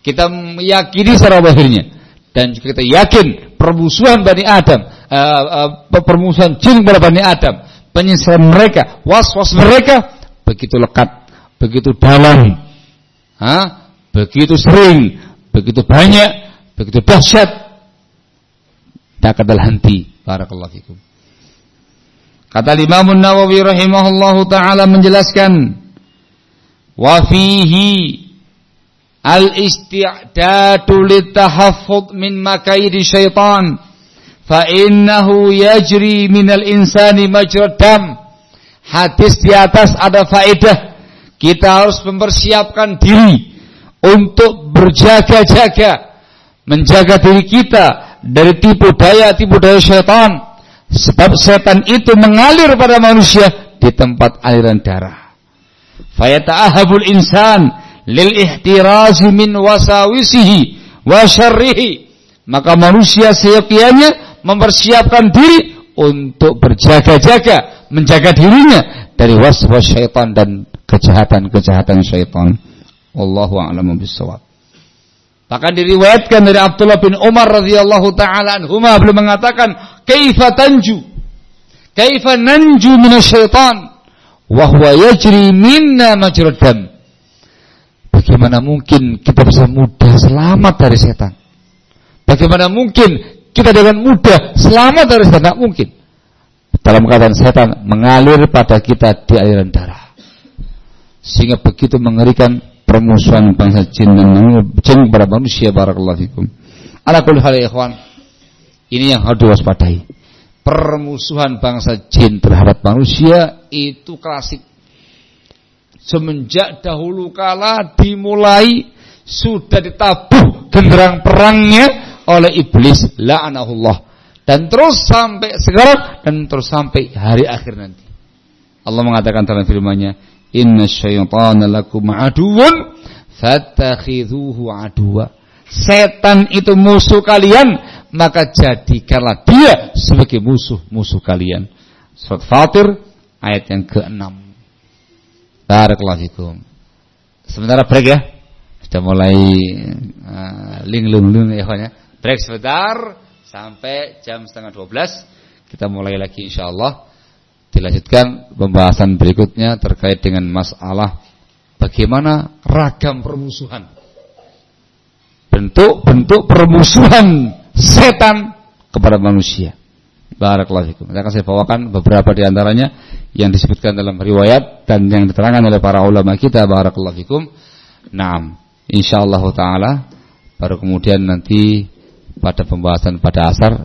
Kita meyakini secara zahirnya dan kita yakin permusuhan Bani Adam, uh, uh, permusuhan jin kepada Bani Adam, penyesalan mereka, was-was mereka begitu lekat, begitu dalam, ha? begitu sering, begitu banyak, begitu dahsyat. Tak kadal henti. Barakallahu fikum. Kata Imam Nawawi rahimahullahu taala menjelaskan wa fihi al-isti'dadu litahaffud min makaidi syaitan fa innahu yajri minal insani majrad dam. Hadis di atas ada faedah. Kita harus mempersiapkan diri untuk berjaga-jaga menjaga diri kita dari tipu daya tipu daya syaitan Sebab setan itu mengalir pada manusia di tempat aliran darah. Fayata'ahabul insan lil ihtirazi min wasawisihi wa syarrihi. Maka manusia seyogianya mempersiapkan diri untuk berjaga-jaga, menjaga dirinya dari waswas syaitan dan kejahatan-kejahatan syaitan. Wallahu a'lamu. Bahkan diriwayatkan dari Abdullah bin Umar radhiyallahu taala anhuma beliau mengatakan, "Kaifa tanju? Kaifa nanju minasyaitan wa huwa yajri minna majrad dam?" Bagaimana mungkin kita bisa mudah selamat dari setan? Bagaimana mungkin kita dengan mudah selamat dari setan? Tidak mungkin. Dalam keadaan setan mengalir pada kita di aliran darah. Sehingga begitu mengerikan permusuhan bangsa jin dan jin pada manusia barakallahu fikum. Ala kulli hal ya ikhwan, ini yang harus diwaspadai. Permusuhan bangsa jin terhadap manusia itu klasik. Semenjak dahulu kala dimulai sudah ditabuh genderang perangnya oleh iblis la'anahullah dan terus sampai sekarang dan terus sampai hari akhir nanti. Allah mengatakan dalam firman-Nya, Inna syaitana lakum aduun Fattakhidhuhu aduwa Setan itu musuh kalian Maka jadikanlah dia sebagai musuh-musuh kalian. Surat Fatir ayat yang ke-6 Barakallahu Sementara break ya. Sudah mulai uh, linglung-lung ya ya. Break sebentar sampai jam setengah 12 kita mulai lagi insyaallah dilanjutkan pembahasan berikutnya terkait dengan masalah bagaimana ragam permusuhan bentuk-bentuk permusuhan setan kepada manusia Barakallahu fikum. Saya akan bawakan beberapa di antaranya yang disebutkan dalam riwayat dan yang diterangkan oleh para ulama kita barakallahu fikum. Naam, insyaallah taala baru kemudian nanti pada pembahasan pada asar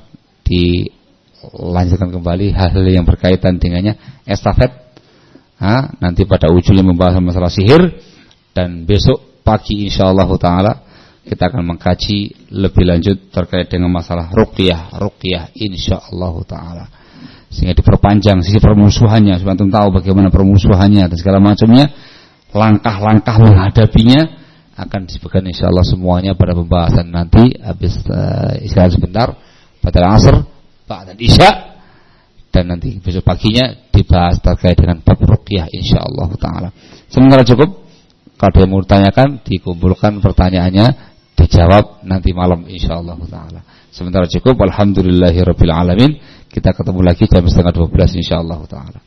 dilanjutkan kembali hal-hal yang berkaitan dengannya estafet. Ha, nanti pada ujungnya membahas masalah sihir dan besok pagi insyaallah taala kita akan mengkaji lebih lanjut terkait dengan masalah ruqyah, ruqyah insyaallah taala. Sehingga diperpanjang sisi permusuhannya supaya tahu bagaimana permusuhannya dan segala macamnya, langkah-langkah menghadapinya akan disebutkan insyaallah semuanya pada pembahasan nanti habis uh, istirahat sebentar pada asar, ba'da isya dan nanti besok paginya dibahas terkait dengan bab ruqyah insyaallah taala. Sementara cukup kalau dia mau ditanyakan dikumpulkan pertanyaannya dijawab nanti malam insyaallah taala. Sementara cukup alhamdulillahirabbil alamin. Kita ketemu lagi jam setengah 12 insyaallah taala.